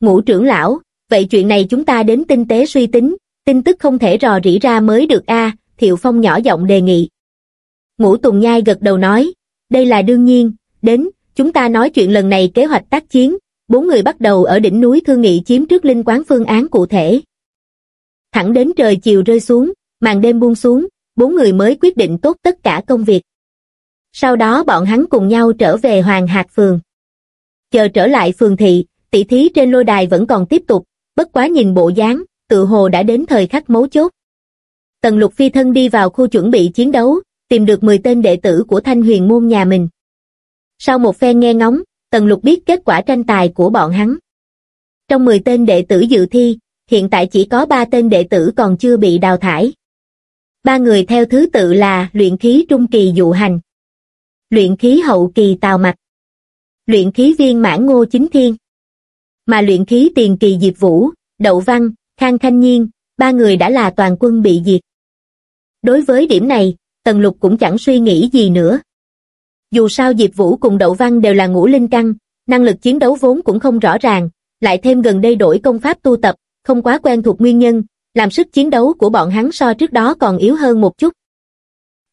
Ngũ trưởng lão, vậy chuyện này chúng ta đến tinh tế suy tính, tin tức không thể rò rỉ ra mới được a Thiệu Phong nhỏ giọng đề nghị. Ngũ Tùng Nhai gật đầu nói, đây là đương nhiên, đến, chúng ta nói chuyện lần này kế hoạch tác chiến, bốn người bắt đầu ở đỉnh núi thương nghị chiếm trước linh quán phương án cụ thể. Thẳng đến trời chiều rơi xuống, màn đêm buông xuống, bốn người mới quyết định tốt tất cả công việc. Sau đó bọn hắn cùng nhau trở về Hoàng Hạc Phường. Chờ trở lại phường thị, tỷ thí trên lôi đài vẫn còn tiếp tục, bất quá nhìn bộ dáng, tự hồ đã đến thời khắc mấu chốt. Tần lục phi thân đi vào khu chuẩn bị chiến đấu, tìm được 10 tên đệ tử của thanh huyền môn nhà mình. Sau một phen nghe ngóng, Tần lục biết kết quả tranh tài của bọn hắn. Trong 10 tên đệ tử dự thi, hiện tại chỉ có 3 tên đệ tử còn chưa bị đào thải. Ba người theo thứ tự là luyện khí trung kỳ dụ hành, luyện khí hậu kỳ tào mạch luyện khí viên mãn ngô chính thiên. Mà luyện khí tiền kỳ diệp vũ, đậu văn, khang khanh nhiên, ba người đã là toàn quân bị diệt. Đối với điểm này, Tần Lục cũng chẳng suy nghĩ gì nữa. Dù sao Diệp Vũ cùng Đậu Văn đều là ngũ linh căn, năng lực chiến đấu vốn cũng không rõ ràng, lại thêm gần đây đổi công pháp tu tập, không quá quen thuộc nguyên nhân, làm sức chiến đấu của bọn hắn so trước đó còn yếu hơn một chút.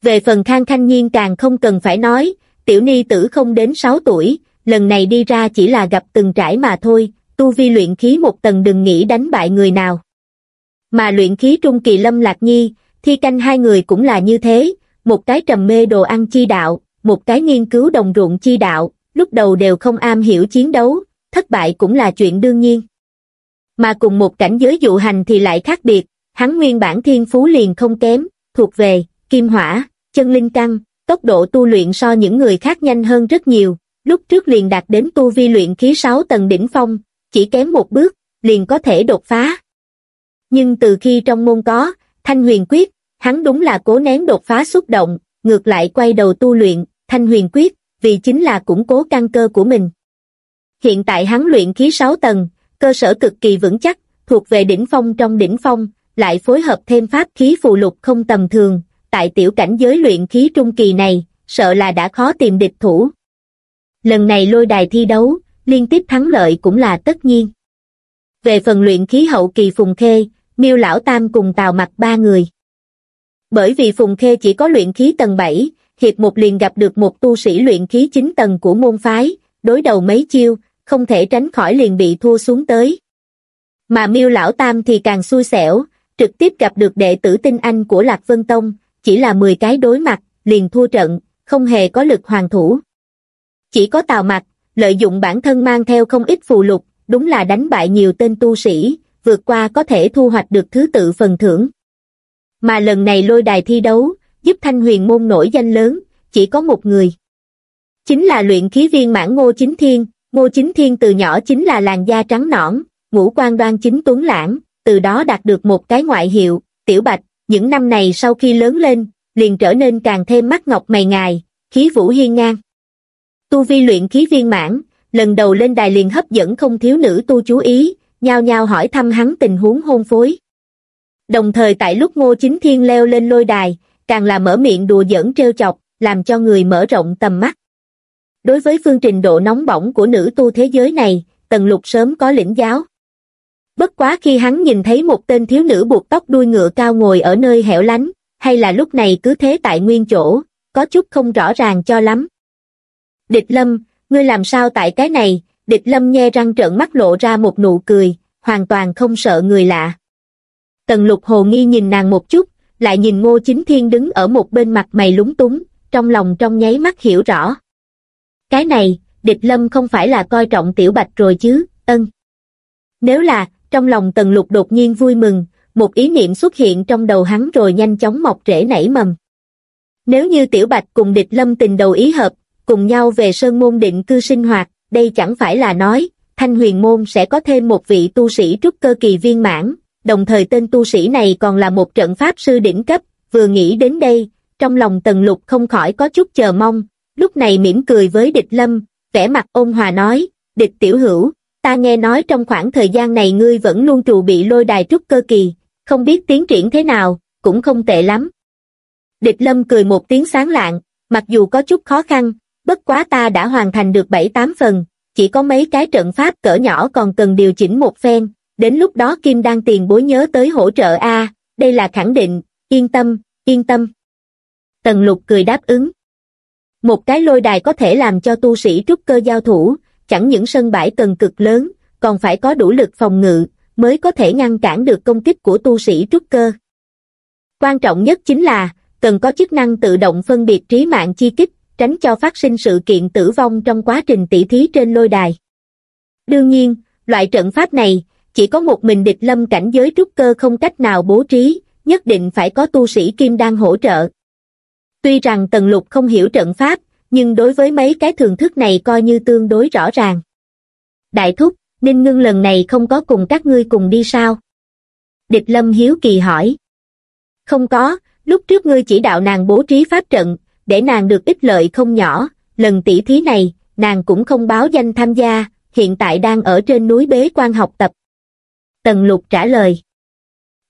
Về phần Khang Khanh Nhiên càng không cần phải nói, tiểu ni tử không đến 6 tuổi, lần này đi ra chỉ là gặp từng trải mà thôi, tu vi luyện khí một tầng đừng nghĩ đánh bại người nào. Mà luyện khí trung kỳ Lâm Lạc Nhi, thi canh hai người cũng là như thế, một cái trầm mê đồ ăn chi đạo, một cái nghiên cứu đồng ruộng chi đạo, lúc đầu đều không am hiểu chiến đấu, thất bại cũng là chuyện đương nhiên. Mà cùng một cảnh giới dụ hành thì lại khác biệt, hắn nguyên bản thiên phú liền không kém, thuộc về, kim hỏa, chân linh căn, tốc độ tu luyện so những người khác nhanh hơn rất nhiều, lúc trước liền đạt đến tu vi luyện khí 6 tầng đỉnh phong, chỉ kém một bước, liền có thể đột phá. Nhưng từ khi trong môn có, thanh huyền quyết, hắn đúng là cố nén đột phá xúc động, ngược lại quay đầu tu luyện, thanh huyền quyết, vì chính là củng cố căn cơ của mình. Hiện tại hắn luyện khí 6 tầng, cơ sở cực kỳ vững chắc, thuộc về đỉnh phong trong đỉnh phong, lại phối hợp thêm pháp khí phù lục không tầm thường, tại tiểu cảnh giới luyện khí trung kỳ này, sợ là đã khó tìm địch thủ. Lần này lôi đài thi đấu, liên tiếp thắng lợi cũng là tất nhiên. Về phần luyện khí hậu kỳ Phùng Khê, Miêu Lão Tam cùng Tào Mặc ba người. Bởi vì Phùng Khê chỉ có luyện khí tầng 7, hiệp một liền gặp được một tu sĩ luyện khí 9 tầng của môn phái, đối đầu mấy chiêu, không thể tránh khỏi liền bị thua xuống tới. Mà Miêu Lão Tam thì càng xui xẻo, trực tiếp gặp được đệ tử tinh anh của Lạc Vân Tông, chỉ là 10 cái đối mặt, liền thua trận, không hề có lực hoàn thủ. Chỉ có Tào mặt, lợi dụng bản thân mang theo không ít phù lục, đúng là đánh bại nhiều tên tu sĩ, vượt qua có thể thu hoạch được thứ tự phần thưởng. Mà lần này lôi đài thi đấu, giúp thanh huyền môn nổi danh lớn, chỉ có một người. Chính là luyện khí viên mãn Ngô Chính Thiên, Ngô Chính Thiên từ nhỏ chính là làn da trắng nõn, ngũ quan đoan chính tuấn lãng, từ đó đạt được một cái ngoại hiệu, Tiểu Bạch, những năm này sau khi lớn lên, liền trở nên càng thêm mắt ngọc mày ngài, khí vũ hiên ngang. Tu vi luyện khí viên mãn, lần đầu lên đài liền hấp dẫn không thiếu nữ tu chú ý, nhao nhao hỏi thăm hắn tình huống hôn phối. Đồng thời tại lúc Ngô Chính Thiên leo lên lôi đài, càng là mở miệng đùa giỡn trêu chọc, làm cho người mở rộng tầm mắt. Đối với phương trình độ nóng bỏng của nữ tu thế giới này, Tần Lục sớm có lĩnh giáo. Bất quá khi hắn nhìn thấy một tên thiếu nữ buộc tóc đuôi ngựa cao ngồi ở nơi hẻo lánh, hay là lúc này cứ thế tại nguyên chỗ, có chút không rõ ràng cho lắm. Địch Lâm, ngươi làm sao tại cái này, địch Lâm nhe răng trợn mắt lộ ra một nụ cười, hoàn toàn không sợ người lạ. Tần lục hồ nghi nhìn nàng một chút, lại nhìn ngô chính thiên đứng ở một bên mặt mày lúng túng, trong lòng trong nháy mắt hiểu rõ. Cái này, địch lâm không phải là coi trọng tiểu bạch rồi chứ, ân. Nếu là, trong lòng tần lục đột nhiên vui mừng, một ý niệm xuất hiện trong đầu hắn rồi nhanh chóng mọc rễ nảy mầm. Nếu như Tiểu Bạch cùng địch lâm tình đầu ý hợp, cùng nhau về sơn môn định cư sinh hoạt, đây chẳng phải là nói, thanh huyền môn sẽ có thêm một vị tu sĩ trúc cơ kỳ viên mãn, đồng thời tên tu sĩ này còn là một trận pháp sư đỉnh cấp, vừa nghĩ đến đây, trong lòng tần lục không khỏi có chút chờ mong, lúc này mỉm cười với địch lâm, vẻ mặt ôn hòa nói, địch tiểu hữu, ta nghe nói trong khoảng thời gian này ngươi vẫn luôn trù bị lôi đài trúc cơ kỳ, không biết tiến triển thế nào, cũng không tệ lắm. Địch lâm cười một tiếng sáng lạng, mặc dù có chút khó khăn, bất quá ta đã hoàn thành được 7-8 phần, chỉ có mấy cái trận pháp cỡ nhỏ còn cần điều chỉnh một phen, đến lúc đó Kim đang tiền bối nhớ tới hỗ trợ A, đây là khẳng định, yên tâm, yên tâm. Tần lục cười đáp ứng. Một cái lôi đài có thể làm cho tu sĩ trúc cơ giao thủ, chẳng những sân bãi cần cực lớn, còn phải có đủ lực phòng ngự, mới có thể ngăn cản được công kích của tu sĩ trúc cơ. Quan trọng nhất chính là, cần có chức năng tự động phân biệt trí mạng chi kích, tránh cho phát sinh sự kiện tử vong trong quá trình tỉ thí trên lôi đài. Đương nhiên, loại trận pháp này, chỉ có một mình địch lâm cảnh giới trúc cơ không cách nào bố trí, nhất định phải có tu sĩ kim đang hỗ trợ. Tuy rằng Tần Lục không hiểu trận pháp, nhưng đối với mấy cái thường thức này coi như tương đối rõ ràng. Đại thúc, Ninh Ngưng lần này không có cùng các ngươi cùng đi sao? Địch Lâm hiếu kỳ hỏi. Không có, lúc trước ngươi chỉ đạo nàng bố trí pháp trận, để nàng được ích lợi không nhỏ, lần tỷ thí này, nàng cũng không báo danh tham gia, hiện tại đang ở trên núi bế quan học tập. Tần Lục trả lời.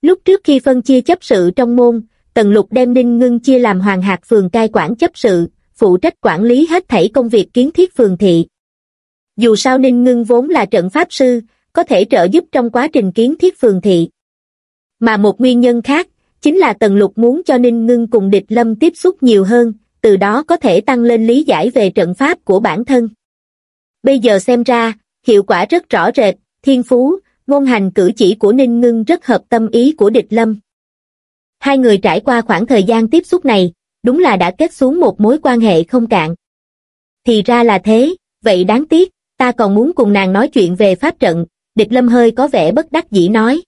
Lúc trước khi phân chia chấp sự trong môn, Tần Lục đem Ninh Ngưng chia làm hoàng hạt phường cai quản chấp sự, phụ trách quản lý hết thảy công việc kiến thiết phường thị. Dù sao Ninh Ngưng vốn là trận pháp sư, có thể trợ giúp trong quá trình kiến thiết phường thị. Mà một nguyên nhân khác, chính là Tần Lục muốn cho Ninh Ngưng cùng địch lâm tiếp xúc nhiều hơn, từ đó có thể tăng lên lý giải về trận pháp của bản thân. Bây giờ xem ra, hiệu quả rất rõ rệt, thiên phú, ngôn hành cử chỉ của Ninh Ngưng rất hợp tâm ý của địch lâm. Hai người trải qua khoảng thời gian tiếp xúc này, đúng là đã kết xuống một mối quan hệ không cạn. Thì ra là thế, vậy đáng tiếc, ta còn muốn cùng nàng nói chuyện về pháp trận, địch lâm hơi có vẻ bất đắc dĩ nói.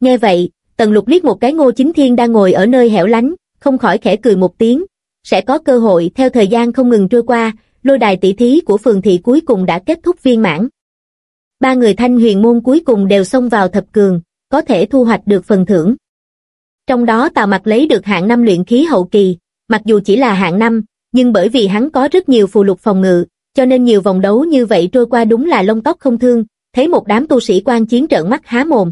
Nghe vậy, tần lục liếc một cái ngô chính thiên đang ngồi ở nơi hẻo lánh, không khỏi khẽ cười một tiếng, sẽ có cơ hội theo thời gian không ngừng trôi qua, lôi đài tỷ thí của phường thị cuối cùng đã kết thúc viên mãn. Ba người thanh huyền môn cuối cùng đều xông vào thập cường, có thể thu hoạch được phần thưởng. Trong đó Tào Mặc lấy được hạng năm luyện khí hậu kỳ, mặc dù chỉ là hạng năm, nhưng bởi vì hắn có rất nhiều phù lục phòng ngự, cho nên nhiều vòng đấu như vậy trôi qua đúng là lông tóc không thương, thấy một đám tu sĩ quan chiến trợn mắt há mồm.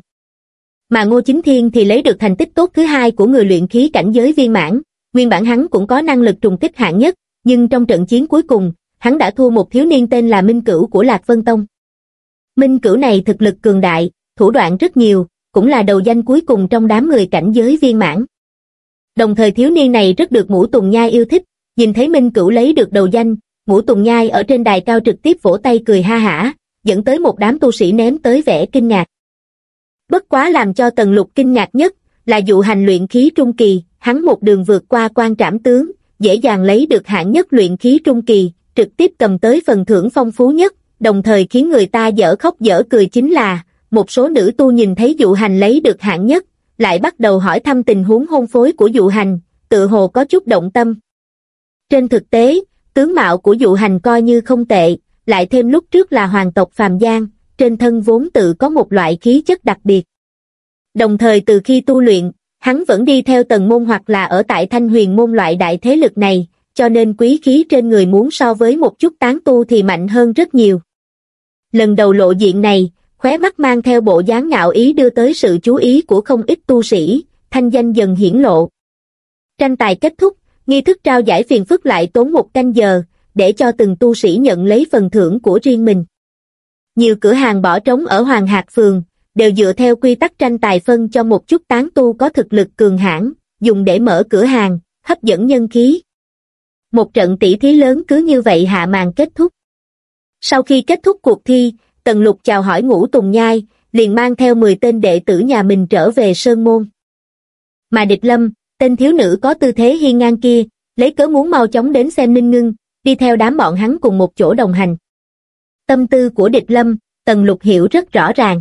Mà Ngô Chính Thiên thì lấy được thành tích tốt thứ hai của người luyện khí cảnh giới viên mãn, nguyên bản hắn cũng có năng lực trùng kích hạng nhất, nhưng trong trận chiến cuối cùng, hắn đã thua một thiếu niên tên là Minh Cửu của Lạc Vân Tông. Minh Cửu này thực lực cường đại, thủ đoạn rất nhiều, cũng là đầu danh cuối cùng trong đám người cảnh giới viên mãn. Đồng thời thiếu niên này rất được ngũ Tùng Nhai yêu thích, nhìn thấy Minh Cửu lấy được đầu danh, ngũ Tùng Nhai ở trên đài cao trực tiếp vỗ tay cười ha hả, dẫn tới một đám tu sĩ ném tới vẻ kinh ngạc. Bất quá làm cho Tần Lục kinh ngạc nhất, là dụ hành luyện khí trung kỳ, hắn một đường vượt qua quan trảm tướng, dễ dàng lấy được hạng nhất luyện khí trung kỳ, trực tiếp cầm tới phần thưởng phong phú nhất, đồng thời khiến người ta dở khóc dở cười chính là, một số nữ tu nhìn thấy dụ hành lấy được hạng nhất, lại bắt đầu hỏi thăm tình huống hôn phối của dụ hành, tự hồ có chút động tâm. Trên thực tế, tướng mạo của dụ hành coi như không tệ, lại thêm lúc trước là hoàng tộc Phàm Giang, trên thân vốn tự có một loại khí chất đặc biệt. Đồng thời từ khi tu luyện, hắn vẫn đi theo tầng môn hoặc là ở tại thanh huyền môn loại đại thế lực này, cho nên quý khí trên người muốn so với một chút tán tu thì mạnh hơn rất nhiều. Lần đầu lộ diện này, khóe mắt mang theo bộ dáng ngạo ý đưa tới sự chú ý của không ít tu sĩ, thanh danh dần hiển lộ. Tranh tài kết thúc, nghi thức trao giải phiền phức lại tốn một canh giờ, để cho từng tu sĩ nhận lấy phần thưởng của riêng mình. Nhiều cửa hàng bỏ trống ở Hoàng Hạc Phường, đều dựa theo quy tắc tranh tài phân cho một chút tán tu có thực lực cường hãn, dùng để mở cửa hàng, hấp dẫn nhân khí. Một trận tỷ thí lớn cứ như vậy hạ màn kết thúc. Sau khi kết thúc cuộc thi, Tần Lục chào hỏi ngũ Tùng Nhai, liền mang theo 10 tên đệ tử nhà mình trở về Sơn Môn. Mà địch lâm, tên thiếu nữ có tư thế hiên ngang kia, lấy cớ muốn mau chóng đến xem Ninh Ngưng, đi theo đám bọn hắn cùng một chỗ đồng hành. Tâm tư của địch lâm, Tần Lục hiểu rất rõ ràng.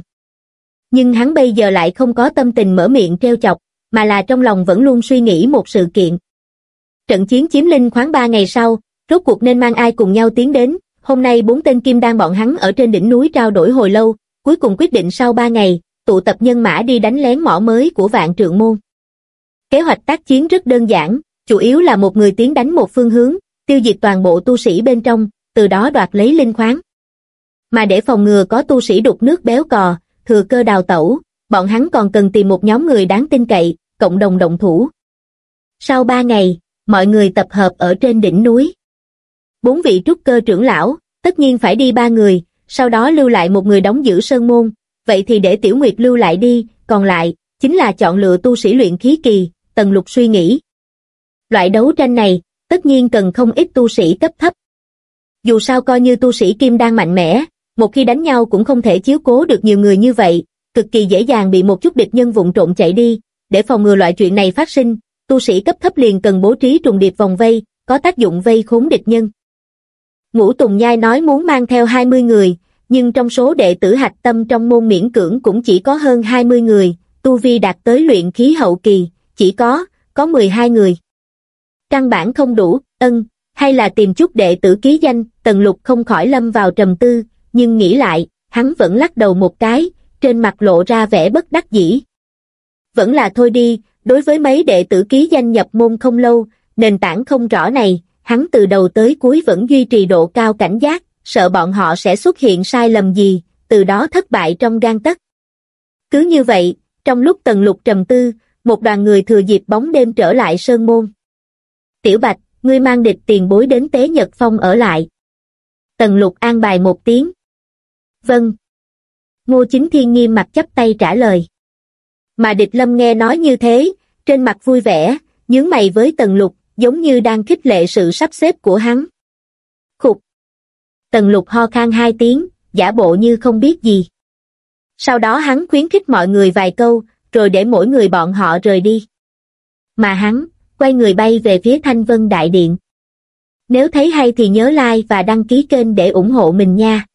Nhưng hắn bây giờ lại không có tâm tình mở miệng treo chọc, mà là trong lòng vẫn luôn suy nghĩ một sự kiện. Trận chiến chiếm linh khoáng ba ngày sau, rốt cuộc nên mang ai cùng nhau tiến đến, hôm nay bốn tên kim đan bọn hắn ở trên đỉnh núi trao đổi hồi lâu, cuối cùng quyết định sau ba ngày, tụ tập nhân mã đi đánh lén mỏ mới của vạn trượng môn. Kế hoạch tác chiến rất đơn giản, chủ yếu là một người tiến đánh một phương hướng, tiêu diệt toàn bộ tu sĩ bên trong, từ đó đoạt lấy linh khoáng. Mà để phòng ngừa có tu sĩ đục nước béo cò, thừa cơ đào tẩu, bọn hắn còn cần tìm một nhóm người đáng tin cậy, cộng đồng động thủ. Sau ba ngày, mọi người tập hợp ở trên đỉnh núi. Bốn vị trúc cơ trưởng lão, tất nhiên phải đi ba người, sau đó lưu lại một người đóng giữ sơn môn, vậy thì để Tiểu Nguyệt lưu lại đi, còn lại, chính là chọn lựa tu sĩ luyện khí kỳ, Tần Lục suy nghĩ. Loại đấu tranh này, tất nhiên cần không ít tu sĩ cấp thấp. Dù sao coi như tu sĩ kim đang mạnh mẽ, một khi đánh nhau cũng không thể chiếu cố được nhiều người như vậy, cực kỳ dễ dàng bị một chút địch nhân vụng trộn chạy đi, để phòng ngừa loại chuyện này phát sinh, tu sĩ cấp thấp liền cần bố trí trùng điệp vòng vây, có tác dụng vây khốn địch nhân. Ngũ Tùng Nhai nói muốn mang theo 20 người, nhưng trong số đệ tử hạch tâm trong môn miễn cưỡng cũng chỉ có hơn 20 người, tu vi đạt tới luyện khí hậu kỳ, chỉ có, có 12 người. Căn bản không đủ, ân, hay là tìm chút đệ tử ký danh, tần lục không khỏi lâm vào trầm tư, nhưng nghĩ lại, hắn vẫn lắc đầu một cái, trên mặt lộ ra vẻ bất đắc dĩ. Vẫn là thôi đi, đối với mấy đệ tử ký danh nhập môn không lâu, nền tảng không rõ này, hắn từ đầu tới cuối vẫn duy trì độ cao cảnh giác, sợ bọn họ sẽ xuất hiện sai lầm gì, từ đó thất bại trong gan tất. Cứ như vậy, trong lúc tần lục trầm tư, một đoàn người thừa dịp bóng đêm trở lại sơn môn. Tiểu Bạch, ngươi mang địch tiền bối đến tế Nhật Phong ở lại. Tần lục an bài một tiếng. Vâng. Ngô Chính Thiên nghiêm mặt chấp tay trả lời. Mà địch lâm nghe nói như thế, trên mặt vui vẻ, nhướng mày với tần lục, giống như đang khích lệ sự sắp xếp của hắn. Khục. Tần lục ho khan hai tiếng, giả bộ như không biết gì. Sau đó hắn khuyến khích mọi người vài câu, rồi để mỗi người bọn họ rời đi. Mà hắn, quay người bay về phía Thanh Vân Đại Điện. Nếu thấy hay thì nhớ like và đăng ký kênh để ủng hộ mình nha.